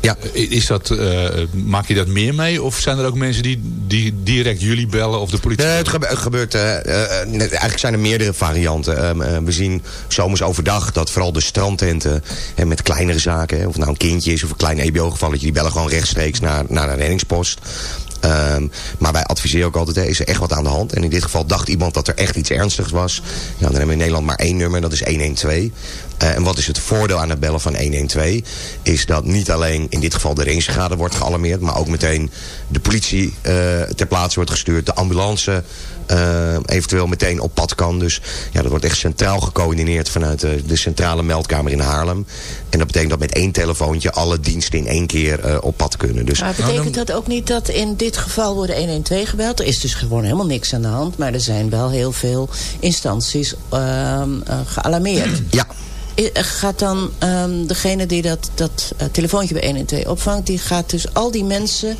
Ja. Is dat, eh, maak je dat meer mee? Of zijn er ook mensen die, die direct jullie bellen of de politie? Nee, het, gebe- het gebeurt, eh, eh, eigenlijk zijn er meerdere varianten. Ehm, eh, we zien zomers overdag dat vooral de strandtenten hè, met kleinere zaken, of nou een kindje is of een klein EBO-gevalletje, die bellen gewoon rechtstreeks naar, naar een reddingspost. Ehm, maar wij adviseren ook altijd, hè, is er echt wat aan de hand? En in dit geval dacht iemand dat er echt iets ernstigs was. Ja, dan hebben we in Nederland maar één nummer, dat is 112. Eh, en wat is het voordeel aan het bellen van 112? Is dat niet alleen in dit geval de reddingsbrigade wordt gealarmeerd... maar ook meteen de politie eh, ter plaatse wordt gestuurd. De ambulance eh, eventueel meteen op pad kan. Dus ja, dat wordt echt centraal gecoördineerd vanuit eh, de centrale meldkamer in Haarlem. En dat betekent dat met één telefoontje alle diensten in één keer eh, op pad kunnen. Dus Maar betekent dat ook niet dat in dit geval worden 112 gebeld? Er is dus gewoon helemaal niks aan de hand. Maar er zijn wel heel veel instanties ehm, eh, gealarmeerd. ja, Gaat dan ehm, degene die dat, dat telefoontje bij 112 opvangt... die gaat dus al die mensen...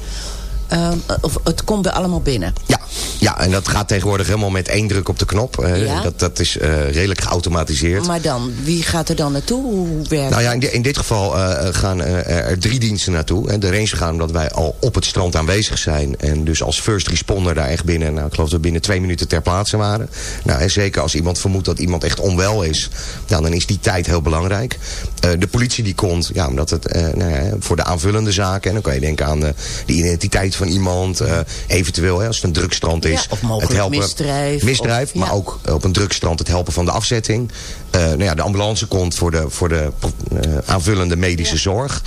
ehm, of het komt bij allemaal binnen. Ja, ja, en dat gaat tegenwoordig helemaal met één druk op de knop. Ja. dat, dat is eh, redelijk geautomatiseerd. Maar dan, wie gaat er dan naartoe? Hoe werkt Nou ja, in, in dit geval eh, gaan eh, er drie diensten naartoe. De range gaan omdat wij al op het strand aanwezig zijn. En dus als first responder daar echt binnen... Nou, ik geloof dat we binnen twee minuten ter plaatse waren. Nou, en zeker als iemand vermoedt dat iemand echt onwel is... Ja, dan is die tijd heel belangrijk. Eh, de politie die komt, ja, omdat het eh, nou ja, voor de aanvullende zaken... en dan kan je denken aan de, de identiteit van iemand. eh, eventueel, hè, als het een drugstrand is... Ja, of mogelijk misdrijf, Misdrijf, of- maar ja. ook op een drugstrand het helpen van de afzetting. Eh, nou ja, de ambulance komt voor de, voor de eh, aanvullende medische zorg.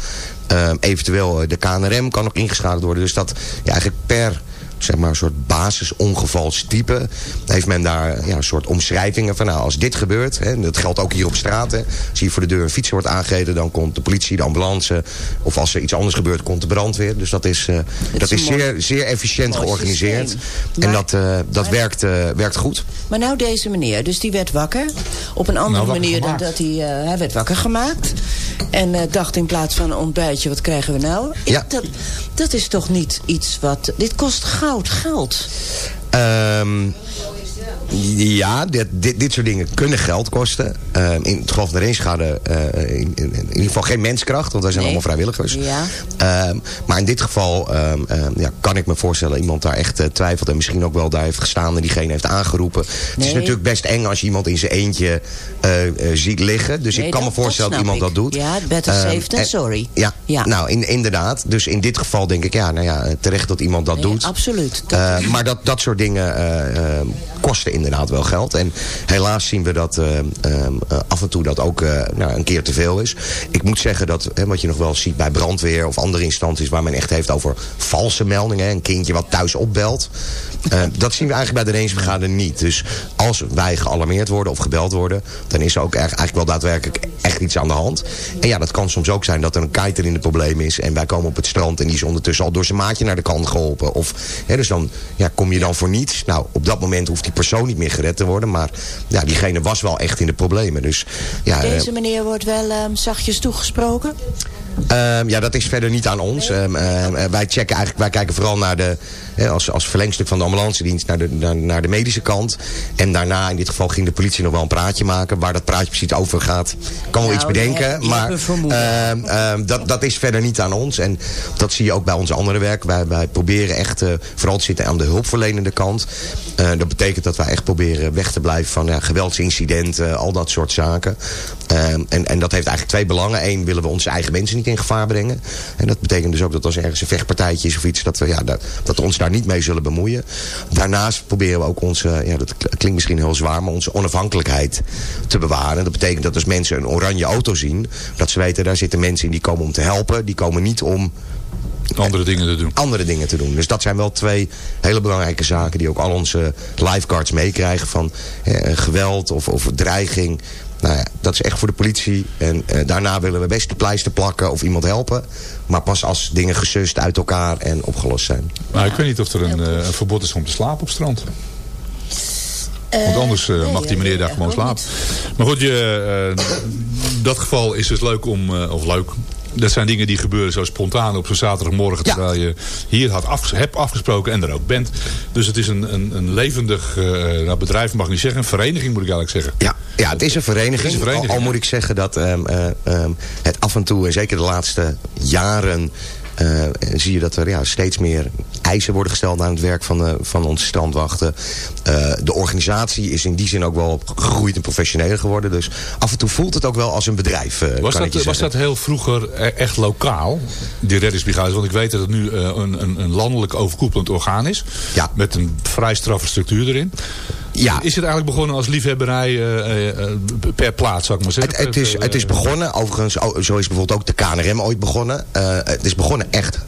Eh, eventueel eh, de KNRM kan ook ingeschakeld worden. Dus dat ja, eigenlijk per zeg maar, een soort basisongevalstype heeft men daar ja, een soort omschrijvingen van... nou, als dit gebeurt, hè, en dat geldt ook hier op straat... Hè, als hier voor de deur een fietser wordt aangereden... dan komt de politie, de ambulance... of als er iets anders gebeurt, komt de brandweer. Dus dat is, eh, dat is zeer, zeer efficiënt georganiseerd. En dat, eh, dat maar- werkt, eh, werkt goed. Maar nou deze meneer, dus die werd wakker. Op een andere Nou, manier dan dat hij... hij werd wakker gemaakt. En eh, dacht in plaats van een ontbijtje, wat krijgen we nou? Ja. Dat, dat is toch niet iets wat... Dit kost goud geld. Ehm, ja, dit, dit, dit soort dingen kunnen geld kosten. Ehm, in het geval van de rangeschade uh, in, in, in ieder geval geen menskracht, want wij zijn Nee. allemaal vrijwilligers. Ja. Ehm, maar in dit geval ehm, ja, kan ik me voorstellen dat iemand daar echt eh, twijfelt en misschien ook wel daar heeft gestaan en diegene heeft aangeroepen. Het is natuurlijk best eng als je iemand in zijn eentje eh, eh, ziet liggen. Dus Nee, ik kan dat- me voorstellen dat, dat iemand dat doet. Ja, better safe than sorry. Ja, Ja. nou in, inderdaad. Dus in dit geval denk ik, ja, nou ja, terecht dat iemand dat doet. absoluut. Eh, maar dat, dat soort dingen eh, inderdaad wel geld. En helaas zien we dat eh, ehm, eh, af en toe dat ook eh, nou, een keer te veel is. Ik moet zeggen dat hè, wat je nog wel ziet bij brandweer of andere instanties... waar men echt heeft over valse meldingen. Een kindje wat thuis opbelt. Eh, dat zien we eigenlijk bij de reddingsbrigade niet. Dus als wij gealarmeerd worden of gebeld worden... dan is er ook eigenlijk wel daadwerkelijk echt iets aan de hand. En ja, dat kan soms ook zijn dat er een kiter in de probleem is... en wij komen op het strand en die is ondertussen al door zijn maatje naar de kant geholpen. Of, hè, dus dan ja, kom je dan voor niets. Nou, op dat moment hoeft die persoon niet meer gered te worden... maar ja, diegene was wel echt in de problemen. Dus, ja, eh, Deze meneer wordt wel ehm, zachtjes toegesproken. Ehm, ja, dat is verder niet aan ons. Ehm, eh, wij, checken eigenlijk, wij kijken vooral naar de, hè, als, als verlengstuk van de ambulance dienst naar de, naar, naar de medische kant. En daarna, in dit geval, ging de politie nog wel een praatje maken. Waar dat praatje precies over gaat, kan wel Nou, iets bedenken. hebt- je maar ehm, ehm, dat, dat is verder niet aan ons. En dat zie je ook bij onze andere werk. Wij, wij proberen echt eh, vooral te zitten aan de hulpverlenende kant. Eh, dat betekent dat wij echt proberen weg te blijven van ja, geweldsincidenten, al dat soort zaken. Ehm, en, en dat heeft eigenlijk twee belangen. Eén, willen we onze eigen mensen niet in gevaar brengen. En dat betekent dus ook dat als er ergens een vechtpartijtje is of iets... dat we, ja, dat, dat ons daar niet mee zullen bemoeien. Daarnaast proberen we ook onze, ja, dat klinkt misschien heel zwaar... maar onze onafhankelijkheid te bewaren. Dat betekent dat als mensen een oranje auto zien... dat ze weten, daar zitten mensen in die komen om te helpen. Die komen niet om Andere dingen te doen. andere dingen te doen. Dus dat zijn wel twee hele belangrijke zaken... die ook al onze lifeguards meekrijgen van eh, geweld of, of dreiging. Nou ja, dat is echt voor de politie. En eh, daarna willen we best de pleister plakken of iemand helpen. Maar pas als dingen gesust uit elkaar en opgelost zijn. Maar ik weet niet of er een, eh, een verbod is om te slapen op het strand. Want anders eh, mag die meneer daar gewoon slapen. Maar goed, je, eh, dat geval is dus leuk om... eh, of leuk... Dat zijn dingen die gebeuren zo spontaan op zo'n zaterdagmorgen... Ja. terwijl je hier had afges hebt afgesproken en er ook bent. Dus het is een, een, een levendig eh, nou, bedrijf, mag ik niet zeggen. Een vereniging moet ik eigenlijk zeggen. Ja, ja het is een vereniging. Het is een vereniging, al, moet ik zeggen dat ehm, eh, ehm, het af en toe, en zeker de laatste jaren... eh, zie je dat er ja, steeds meer eisen worden gesteld aan het werk van, de, van onze strandwachten. Eh, de organisatie is in die zin ook wel gegroeid en professioneler geworden. Dus af en toe voelt het ook wel als een bedrijf, eh, Was dat, was dat heel vroeger e- echt lokaal, die reddingsbrigade? Want ik weet dat het nu eh, een, een, een landelijk overkoepelend orgaan is. Ja. Met een vrij straffe structuur erin. Ja. Is het eigenlijk begonnen als liefhebberij eh, eh, eh, per plaats, zou ik maar zeggen? Het, het, is, het is begonnen, overigens, oh, zo is bijvoorbeeld ook de KNRM ooit begonnen. Het is begonnen echt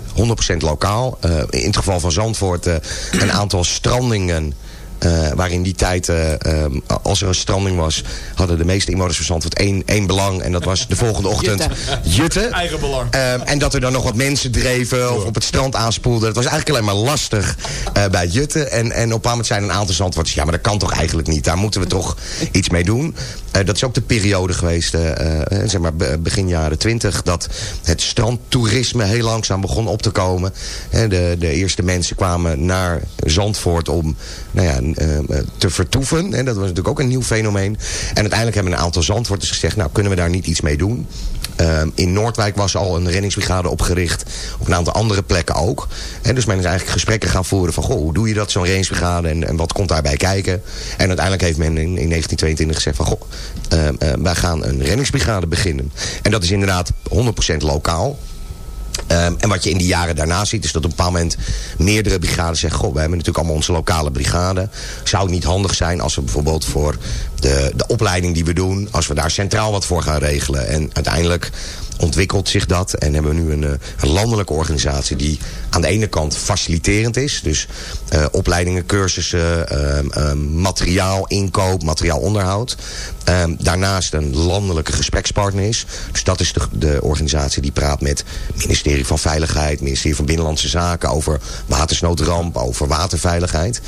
100% lokaal. In het geval van Zandvoort een aantal strandingen... eh, waar in die tijd, eh, ehm, als er een stranding was... hadden de meeste inwoners van Zandvoort één, één belang. En dat was de volgende ochtend jutten. Eigen belang. Ehm, en dat er dan nog wat mensen dreven of op het strand aanspoelden. Het was eigenlijk alleen maar lastig eh, bij jutten. En, en op een moment zijn een aantal zandwoorders... ja, maar dat kan toch eigenlijk niet. Daar moeten we toch iets mee doen. Eh, dat is ook de periode geweest, eh, eh, zeg maar be- begin jaren twintig... dat het strandtoerisme heel langzaam begon op te komen. De, de eerste mensen kwamen naar Zandvoort om nou ja, eh, eh, te vertoeven. En dat was natuurlijk ook een nieuw fenomeen. En uiteindelijk hebben een aantal Zandvoorters gezegd... nou, kunnen we daar niet iets mee doen? Ehm, in Noordwijk was al een reddingsbrigade opgericht. Op een aantal andere plekken ook. En dus men is eigenlijk gesprekken gaan voeren van... Goh, hoe doe je dat, zo'n reddingsbrigade? En, en wat komt daarbij kijken? En uiteindelijk heeft men in, in 1922 gezegd van... Goh, ehm, ehm, wij gaan een reddingsbrigade beginnen. En dat is inderdaad 100% lokaal. Ehm, en wat je in die jaren daarna ziet, is dat op een bepaald moment meerdere brigades zeggen: Goh, we hebben natuurlijk allemaal onze lokale brigade. Zou het niet handig zijn als we bijvoorbeeld voor de, de opleiding die we doen, als we daar centraal wat voor gaan regelen? En uiteindelijk ontwikkelt zich dat en hebben we nu een, eh, een landelijke organisatie die aan de ene kant faciliterend is. Dus eh, opleidingen, cursussen, ehm, ehm, materiaal, inkoop, materiaal onderhoud. Ehm, daarnaast een landelijke gesprekspartner is. Dus dat is de, de organisatie die praat met het ministerie van Veiligheid, ministerie van Binnenlandse Zaken over watersnoodramp, over waterveiligheid.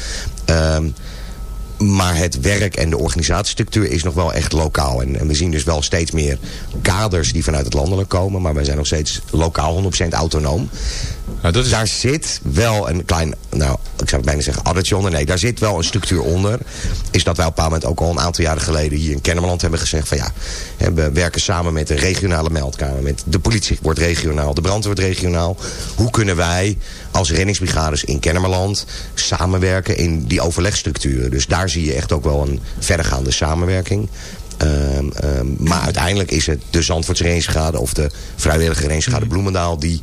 Maar het werk en de organisatiestructuur is nog wel echt lokaal. En, en we zien dus wel steeds meer kaders die vanuit het landelijk komen. Maar wij zijn nog steeds lokaal 100% autonoom. Nou, dat is, Daar zit wel een klein, nou, ik zou bijna zeggen addertje onder. Nee, daar zit wel een structuur onder. Is dat wij op een bepaald moment ook al een aantal jaren geleden hier in Kennemerland hebben gezegd van ja, we werken samen met de regionale meldkamer. Met de politie wordt regionaal, de brandweer wordt regionaal. Hoe kunnen wij als reddingsbrigades in Kennemerland samenwerken in die overlegstructuren? Dus daar zie je echt ook wel een verdergaande samenwerking. Ehm, ehm, maar uiteindelijk is het de Zandvoortse Rangebrigade of de vrijwillige Rangebrigade Bloemendaal... die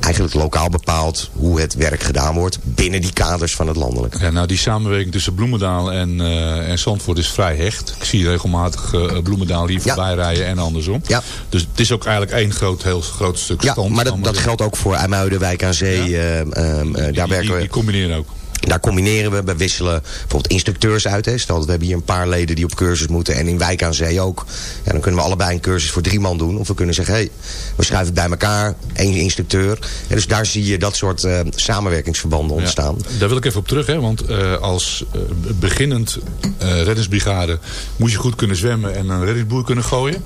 eigenlijk lokaal bepaalt hoe het werk gedaan wordt binnen die kaders van het landelijk. Ja, nou, die samenwerking tussen Bloemendaal en, eh, en Zandvoort is vrij hecht. Ik zie regelmatig eh, Bloemendaal hier Ja. voorbij rijden en andersom. Ja. Dus het is ook eigenlijk één groot, heel groot stuk Ja, maar dat, dat geldt ook voor IJmuiden, Wijk aan Zee. Ja. ehm, ehm, eh, die, daar werken we die combineren ook. Daar combineren we, we wisselen bijvoorbeeld instructeurs uit. Hè. Stel dat we hebben hier een paar leden die op cursus moeten. En in Wijk aan Zee ook. Ja, dan kunnen we allebei een cursus voor drie man doen. Of we kunnen zeggen, hé, hey, we schuiven het bij elkaar. één instructeur. En dus daar zie je dat soort eh, samenwerkingsverbanden ontstaan. Ja, daar wil ik even op terug. Hè, want eh, als eh, beginnend reddingsbrigade moet je goed kunnen zwemmen en een reddingsboer kunnen gooien.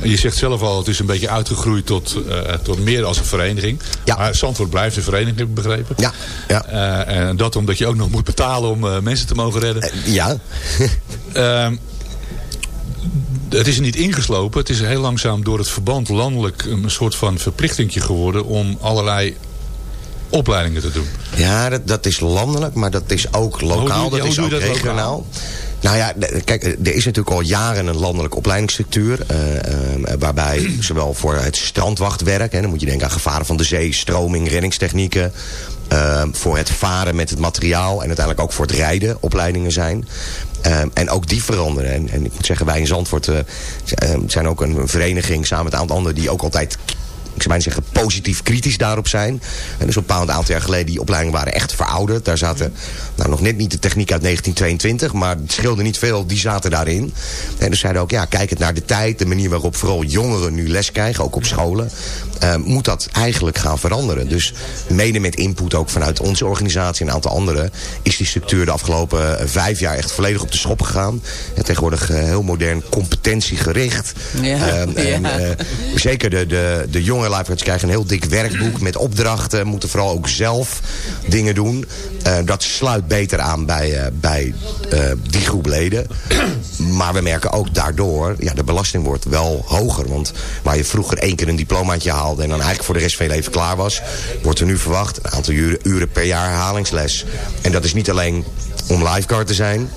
En je zegt zelf al, het is een beetje uitgegroeid tot, tot meer als een vereniging. Ja. Maar Zandvoort blijft een vereniging, heb ik begrepen. Ja, ja. En dat omdat je ook nog moet betalen om eh, mensen te mogen redden. Eh, ja. Ehm, het is er niet ingeslopen. Het is heel langzaam door het verband landelijk een soort van verplichtingje geworden om allerlei opleidingen te doen. Ja, dat, dat is landelijk, maar dat is ook lokaal, doe dat is ook regionaal. Nou ja, kijk, er is natuurlijk al jaren een landelijke opleidingsstructuur. eh, eh, waarbij zowel voor het strandwachtwerk, hè, dan moet je denken aan gevaren van de zee, stroming, reddingstechnieken. eh, voor het varen met het materiaal en uiteindelijk ook voor het rijden opleidingen zijn. Eh, en ook die veranderen. En, en ik moet zeggen, wij in Zandvoort eh, z- eh, zijn ook een vereniging samen met een aantal anderen die ook altijd ik zou bijna zeggen, positief kritisch daarop zijn. En dus op een bepaald aantal jaar geleden, die opleidingen waren echt verouderd. Daar zaten nou, nog net niet de techniek uit 1922, maar het scheelde niet veel, die zaten daarin. En dus zeiden ook, ja, kijk het naar de tijd, de manier waarop vooral jongeren nu les krijgen, ook op scholen, eh, moet dat eigenlijk gaan veranderen. Dus mede met input ook vanuit onze organisatie en een aantal anderen, is die structuur de afgelopen eh, vijf jaar echt volledig op de schop gegaan. En tegenwoordig eh, heel modern, competentiegericht. Ja, Ehm, en, ja. zeker de, de, de jonge lifeguards krijgen een heel dik werkboek met opdrachten. Moeten vooral ook zelf dingen doen. Eh, dat sluit beter aan bij, eh, bij eh, die groep leden. Maar we merken ook daardoor, ja, de belasting wordt wel hoger. Want waar je vroeger één keer een diplomaatje haalde... en dan eigenlijk voor de rest van je leven klaar was... wordt er nu verwacht een aantal uren, uren per jaar herhalingsles. En dat is niet alleen om lifeguard te zijn...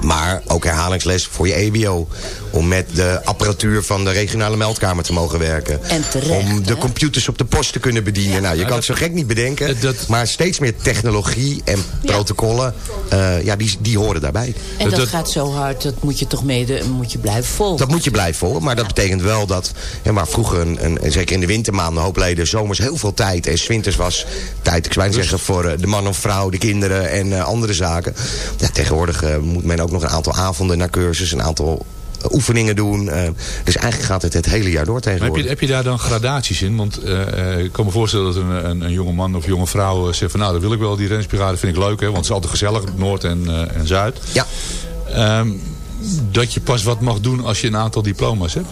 maar ook herhalingsles voor je EBO. Om met de apparatuur van de regionale meldkamer te mogen werken. En terecht, Om de hè? computers op de post te kunnen bedienen. Nou, je kan het zo gek niet bedenken. Eh, dat- Maar steeds meer technologie en protocollen... eh, ja, die, die horen daarbij. En dat, Dat- gaat zo hard, dat moet je toch mede, moet je blijven volgen. Dat moet je blijven volgen. Maar dat betekent wel dat, ja, waar vroeger, een, een, zeker in de wintermaanden, een hoop leden zomers heel veel tijd. En 's winters was tijd, ik zou bijna zeggen, voor eh, de man of vrouw, de kinderen en eh, andere zaken. Ja, tegenwoordig moet men ook nog een aantal avonden naar cursus, een aantal oefeningen doen. eh, dus eigenlijk gaat het het hele jaar door Maar heb, tegenwoordig. je, heb je daar dan gradaties in? Want eh, eh, ik kan me voorstellen dat een, een, een jonge man of jonge vrouw zegt van... nou, dat wil ik wel, die renningsbrigade vind ik leuk, hè, want het is altijd gezellig, Noord en, en Zuid. Ja. Ehm, dat je pas wat mag doen als je een aantal diploma's hebt?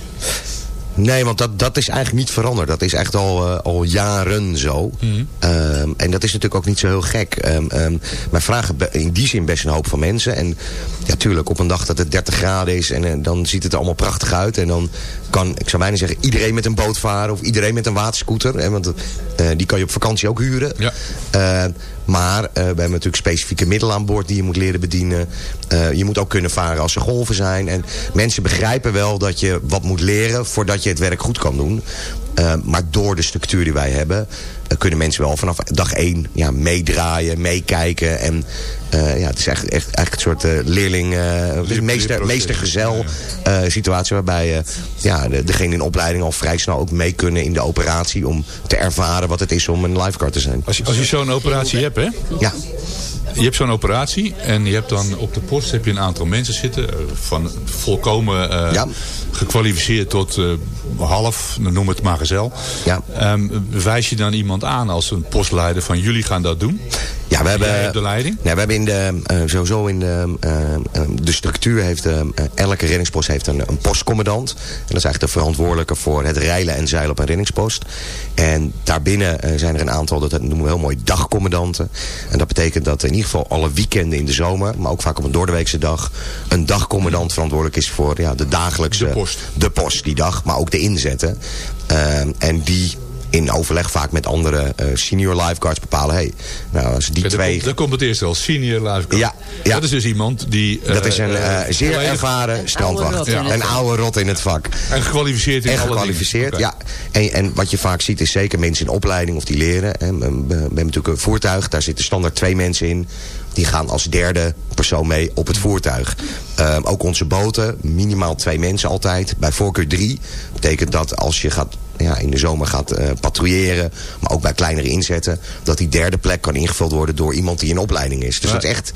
Nee, want dat, dat is eigenlijk niet veranderd. Dat is echt al, eh, al jaren zo. Ehm, en dat is natuurlijk ook niet zo heel gek. Ehm ehm, wij vragen be- in die zin best een hoop van mensen. En ja, tuurlijk, op een dag dat het 30 graden is... en eh, dan ziet het er allemaal prachtig uit. En dan kan, ik zou bijna zeggen, iedereen met een boot varen... of iedereen met een waterscooter. Hè, want eh, die kan je op vakantie ook huren. Ja. Eh, maar eh, we hebben natuurlijk specifieke middelen aan boord die je moet leren bedienen. Je moet ook kunnen varen als er golven zijn. En mensen begrijpen wel dat je wat moet leren voordat je het werk goed kan doen. Eh, maar door de structuur die wij hebben... eh, kunnen mensen wel vanaf dag één ja, meedraaien, meekijken. En eh, ja, het is echt, echt eigenlijk een soort leerling... meester, meestergezel situatie... waarbij ja, de, degene in opleiding al vrij snel ook mee kunnen in de operatie... om te ervaren wat het is om een lifeguard te zijn. Als je, als je zo'n operatie hebt, hè? Ja. Je hebt zo'n operatie en je hebt dan op de post heb je een aantal mensen zitten. eh, Van volkomen Ja. gekwalificeerd tot eh, half, noem het maar gezel. Ja. Ehm, wijs je dan iemand aan als een postleider van jullie gaan dat doen? Ja, we hebben, de leiding? Nee, we hebben in de, eh, sowieso in de, de structuur heeft elke reddingspost heeft een, een postcommandant. En dat is eigenlijk de verantwoordelijke voor het reilen en zeilen op een reddingspost. En daarbinnen zijn er een aantal, dat noemen we heel mooi, dagcommandanten. En dat betekent dat in ieder geval alle weekenden in de zomer, maar ook vaak op een doordeweekse dag, een dagcommandant verantwoordelijk is voor ja, de dagelijkse... De post. De post die dag, maar ook de inzetten. Eh, en die in overleg vaak met andere eh, senior lifeguards bepalen... Hey, nou, als die Ja, twee... komt- komt het eerst wel. Senior lifeguard. Ja, ja. Dat is dus iemand die... dat is een eh, eh, zeer volledig- ervaren strandwacht. in het Een oude rot in het vak. En gekwalificeerd in En alle gekwalificeerd, ja. En, en wat je vaak ziet is zeker mensen in opleiding of die leren. Hè. We hebben natuurlijk een voertuig, daar zitten standaard twee mensen in. Die gaan als derde persoon mee op het voertuig. Ehm, ook onze boten, minimaal twee mensen altijd. Bij voorkeur drie. Betekent dat als je gaat, ja, in de zomer gaat eh, patrouilleren... maar ook bij kleinere inzetten... dat die derde plek kan ingevuld worden door iemand die in opleiding is. Dus Ja. dat is echt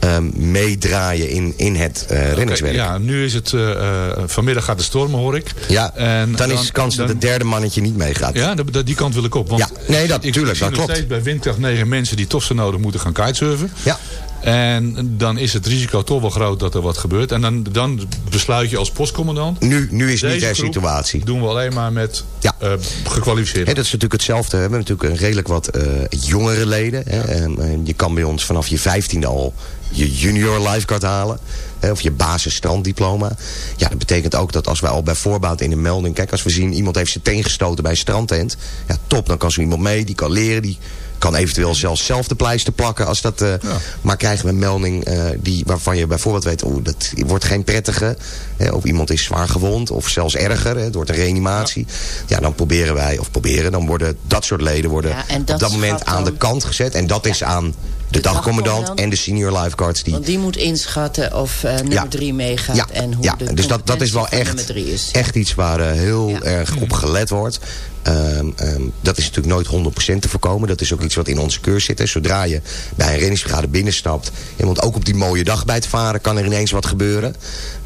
ehm, meedraaien in, in het eh renningswerk. Ja, nu is het... eh, eh, vanmiddag gaat de stormen, hoor ik. Ja, En dan, is de kans dat het derde mannetje niet meegaat. Ja, die kant wil ik op. Want Ja, nee, dat- ik, tuurlijk, ik dat klopt. steeds bij windkracht 9 mensen die toch zo nodig moeten gaan kitesurfen. Ja. En dan is het risico toch wel groot dat er wat gebeurt. En dan, dan besluit je als postcommandant... Nu, nu is niet de situatie. doen we alleen maar met Ja. eh, gekwalificeerden. Dat is natuurlijk hetzelfde. We hebben natuurlijk een redelijk wat jongere leden. Hè. En, en je kan bij ons vanaf je vijftiende al je junior lifeguard halen. Hè, of je basis stranddiploma. Ja, dat betekent ook dat als wij al bij voorbaat in de melding... Kijk, als we zien iemand heeft zijn teen gestoten bij een strandtent. Ja, top, dan kan zo iemand mee. Die kan leren, die kan eventueel zelfs zelf de pleister plakken. Als dat, eh, Maar krijgen we een melding eh, die, waarvan je bijvoorbeeld weet... oeh, dat wordt geen prettige. Hè, of iemand is zwaar gewond. Of zelfs erger, hè, het wordt een reanimatie. Ja. dan proberen wij, of proberen... dan worden dat soort leden worden Ja, en dat op dat moment aan dan- de kant gezet. En dat is aan de, dagcommandant en de senior lifeguards... die Want die moet inschatten of eh, nummer Ja. 3 meegaat. ja, en hoe ja. de dus dat, dat is wel echt, is. echt iets waar eh, heel Ja. erg op gelet wordt. Ehm, ehm, dat is natuurlijk nooit 100% te voorkomen. Dat is ook iets wat in onze cursus zit. hè. Zodra je bij een reddingsbrigade binnenstapt... en want ook op die mooie dag bij het varen... kan er ineens wat gebeuren.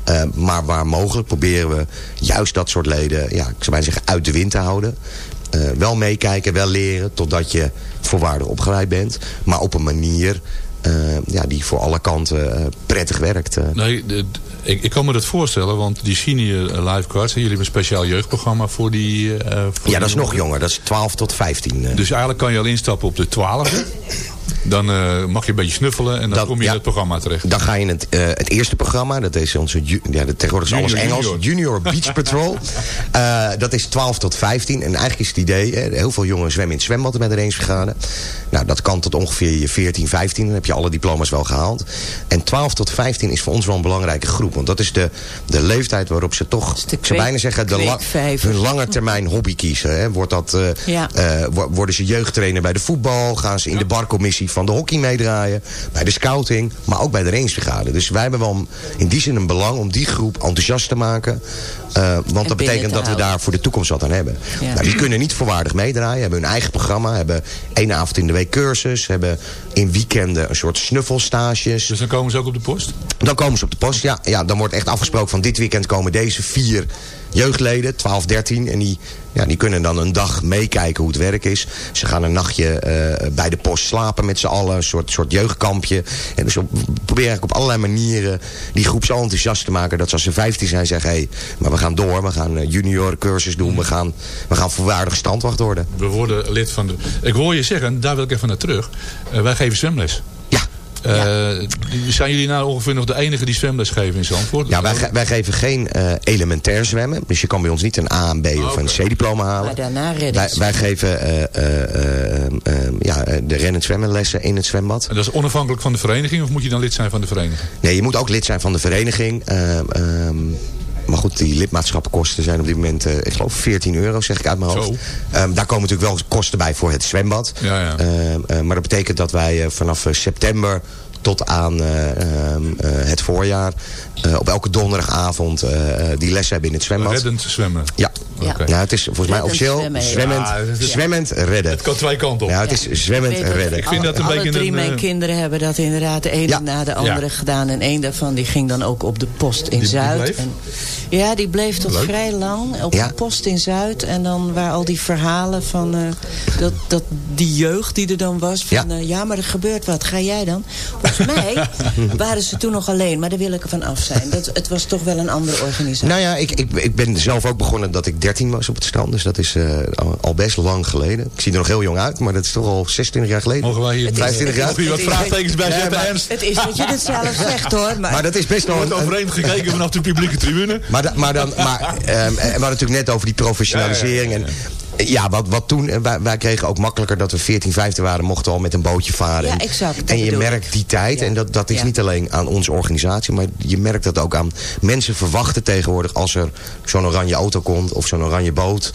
Ehm, maar waar mogelijk proberen we juist dat soort leden... ja, ik zou bijna zeggen, uit de wind te houden. Eh, wel meekijken, wel leren... totdat je volwaardig opgeleid bent. Maar op een manier... eh, ja, die voor alle kanten eh, prettig werkt. eh. Nee, de- ik, ik kan me dat voorstellen, want die senior lifeguards... jullie hebben een speciaal jeugdprogramma voor die... voor Ja, dat is nog jonger. Dat is 12 tot 15. eh. Dus eigenlijk kan je al instappen op de 12e. Dan eh, mag je een beetje snuffelen en dan Dat- kom je ja. in het programma terecht. Dan ga je in het, eh, het eerste programma. Dat is onze, ja, dat tegenwoordig is alles Junior, Engels. junior. Junior Beach Patrol. Eh, dat is 12 tot 15. En eigenlijk is het idee, hè, heel veel jongeren zwemmen in het zwembad bij de Reensvergade. Nou, dat kan tot ongeveer je 14, 15. Dan heb je alle diploma's wel gehaald. En 12 tot 15 is voor ons wel een belangrijke groep. Want dat is de, de leeftijd waarop ze toch, de zou bijna zeggen, de la- hun lange termijn hobby kiezen. Hè. Wordt dat, eh, Ja. eh, wo- worden ze jeugdtrainer bij de voetbal? Gaan ze in de barcommissie van de hockey meedraaien? Bij de scouting, maar ook bij de Reensbrigade. Dus wij hebben wel in die zin een belang om die groep enthousiast te maken. Eh, want dat betekent te dat we daar voor de toekomst wat aan hebben. Ja. Nou, die kunnen niet voorwaardig meedraaien. Hebben hun eigen programma. Hebben één avond in de week cursus. Hebben in weekenden een soort snuffelstages. Dus dan komen ze ook op de post? Dan komen ze op de post, ja. ja. Dan wordt echt afgesproken van dit weekend komen deze vier jeugdleden, 12, 13. En die, ja, die kunnen dan een dag meekijken hoe het werk is. Ze gaan een nachtje eh, bij de post slapen met z'n allen. Een soort, soort jeugdkampje. En dus we proberen eigenlijk op allerlei manieren die groep zo enthousiast te maken... dat ze als ze 15 zijn zeggen... hé, hey, maar we gaan door. We gaan eh, junior cursus doen. We gaan, we gaan voorwaardig standwacht worden. We worden lid van de... Ik hoor je zeggen, daar wil ik even naar terug. Wij geven zwemles. Ja. Eh, Zijn jullie nou ongeveer nog de enige die zwemles geven in Zandvoort? Ja, wij, ge- wij geven geen eh, elementair zwemmen. Dus je kan bij ons niet een A, een B of een C-diploma halen. Maar daarna Wij, redden wij geven eh, eh, eh, eh, ja, de rennen zwemmenlessen in het zwembad. En dat is onafhankelijk van de vereniging of moet je dan lid zijn van de vereniging? Nee, je moet ook lid zijn van de vereniging. Ehm, ehm, maar goed, die lidmaatschapkosten zijn op dit moment, eh, ik geloof 14 euro, zeg ik uit mijn hoofd. Ehm, daar komen natuurlijk wel kosten bij voor het zwembad. Ja, ja. Ehm, eh, maar dat betekent dat wij eh, vanaf september tot aan eh, ehm, eh, het voorjaar... eh, op elke donderdagavond eh, eh, die les hebben in het zwembad. Reddend zwemmen. Ja. Ja. Nou, het is volgens mij Reddend officieel zwemmen, ja. zwemmend, Ja, het is- zwemmend redden. Het kan twee kanten op. Ja, het is zwemmend redden. Ik vind dat een alle beetje drie een, mijn kinderen hebben dat inderdaad de ene Ja. na de andere Ja. gedaan. En één daarvan die ging dan ook op de post in Die- die Zuid. bleef? En, ja, die bleef tot Leuk. vrij lang op Ja. de post in Zuid. En dan waar al die verhalen van eh, dat, dat die jeugd die er dan was. Van, Ja. maar er gebeurt wat. Ga jij dan? Volgens mij waren ze toen nog alleen. Maar daar wil ik ervan af zijn. Dat, het was toch wel een andere organisatie. Nou ja, ik, ik, ik ben zelf ook begonnen dat ik 13 was op het strand. Dus dat is eh, al- best lang geleden. Ik zie er nog heel jong uit, maar dat is toch al 26 jaar geleden. Mogen wij hier 25 jaar? Mogen hier wat vraagtekens bij zetten, Ernst? Het is dat je het zelf zegt hoor. Maar, Maar dat is best nog wordt een... een- overeen gekeken vanaf de publieke tribune. maar, da- maar, dan, maar ehm, we hadden natuurlijk net over die professionalisering. Ja, ja, ja, ja. En Ja, wat, wat toen, eh, wij, wij kregen ook makkelijker dat we 14, 15 waren, mochten we al met een bootje varen. Ja, En- exact, En je merkt ik. die tijd, Ja. en dat, dat is Ja. niet alleen aan onze organisatie, maar je merkt dat ook aan mensen verwachten tegenwoordig als er zo'n oranje auto komt of zo'n oranje boot.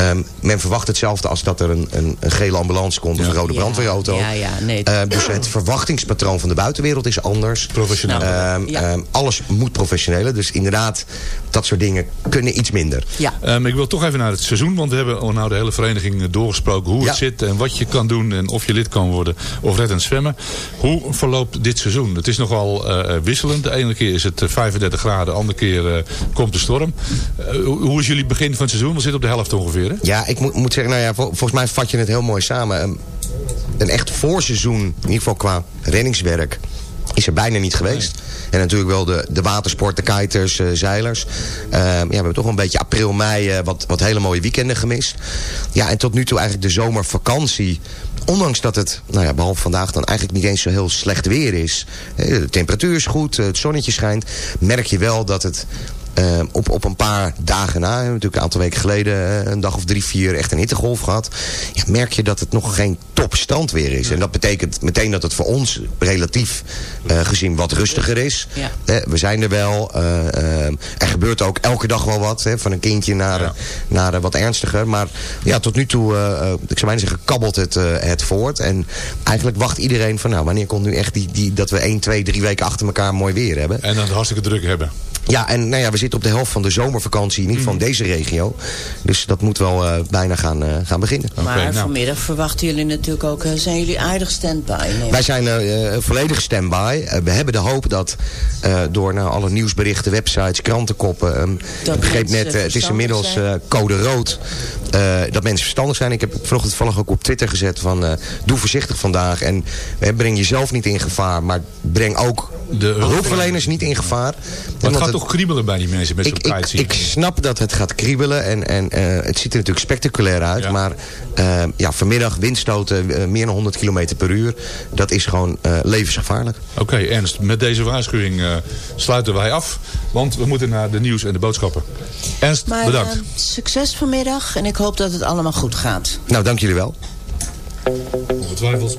Ehm, men verwacht hetzelfde als dat er een, een, een gele ambulance komt of een rode brandweerauto. ja, ja, nee. Eh, dus het verwachtingspatroon van de buitenwereld is anders. Professioneel. Ik. Ehm, Ja. ehm, alles moet professioneler. Dus inderdaad, dat soort dingen kunnen iets minder. Ja. Ehm, ik wil toch even naar het seizoen, want we hebben oh, nou de hele vereniging eh, doorgesproken hoe Ja. het zit en wat je kan doen en of je lid kan worden of red en zwemmen. Hoe verloopt dit seizoen? Het is nogal eh, wisselend. De ene keer is het eh, 35 graden, de andere keer eh, komt de storm. Eh, hoe hoe is jullie begin van het seizoen? We zitten op de helft ongeveer. Ja, ik moet, moet zeggen, nou ja, vol- volgens mij vat je het heel mooi samen. Een, een echt voorseizoen, in ieder geval qua renningswerk, is er bijna niet geweest. En natuurlijk wel de, de watersport, de kiters, eh, zeilers. Ehm, ja, we hebben toch een beetje april, mei eh, wat, wat hele mooie weekenden gemist. Ja, en tot nu toe eigenlijk de zomervakantie. Ondanks dat het, nou ja, behalve vandaag dan eigenlijk niet eens zo heel slecht weer is. Eh, De temperatuur is goed, het zonnetje schijnt. Merk je wel dat het eh, op, op een paar dagen na, we hebben natuurlijk een aantal weken geleden, eh, een dag of drie, vier, echt een hittegolf gehad. Ja, merk je dat het nog geen topstand weer is. En dat betekent meteen dat het voor ons relatief eh, gezien wat rustiger is. Ja. We zijn er wel. eh, eh, er gebeurt ook elke dag wel wat. Hè, van een kindje naar, Ja. naar wat ernstiger. Maar ja, tot nu toe, ik zou bijna zeggen, kabbelt het, eh, het voort. En eigenlijk wacht iedereen van, nou, wanneer komt nu echt die, die, dat we 1, 2, 3 weken achter elkaar mooi weer hebben. En dan hartstikke druk hebben. Ja, en nou ja, we zitten op de helft van de zomervakantie, in ieder geval in deze regio. Dus dat moet wel eh, bijna gaan, eh, gaan beginnen. Maar nou. vanmiddag verwachten jullie natuurlijk ook... eh, zijn jullie aardig stand-by? Nee. Wij zijn volledig stand-by. We hebben de hoop dat eh, door nou, alle nieuwsberichten, websites, krantenkoppen... Dat ik begreep net, het is inmiddels eh, code rood... eh, dat mensen verstandig zijn. Ik heb vanochtend toevallig ook op Twitter gezet van... eh, doe voorzichtig vandaag en breng jezelf niet in gevaar... maar breng ook De hulpverleners niet in gevaar. Want gaat toch kriebelen bij die mensen met zo'n ik, ik, ik snap dat het gaat kriebelen en, en eh, het ziet er natuurlijk spectaculair uit. Ja. Maar eh, ja, vanmiddag windstoten eh, meer dan 100 km per uur. Dat is gewoon eh, levensgevaarlijk. Oké, Ernst, met deze waarschuwing eh, sluiten wij af. Want we moeten naar de nieuws en de boodschappen. Ernst, Maar bedankt. succes vanmiddag en ik hoop dat het allemaal goed gaat. Nou, dank jullie wel. Ongetwijfeld.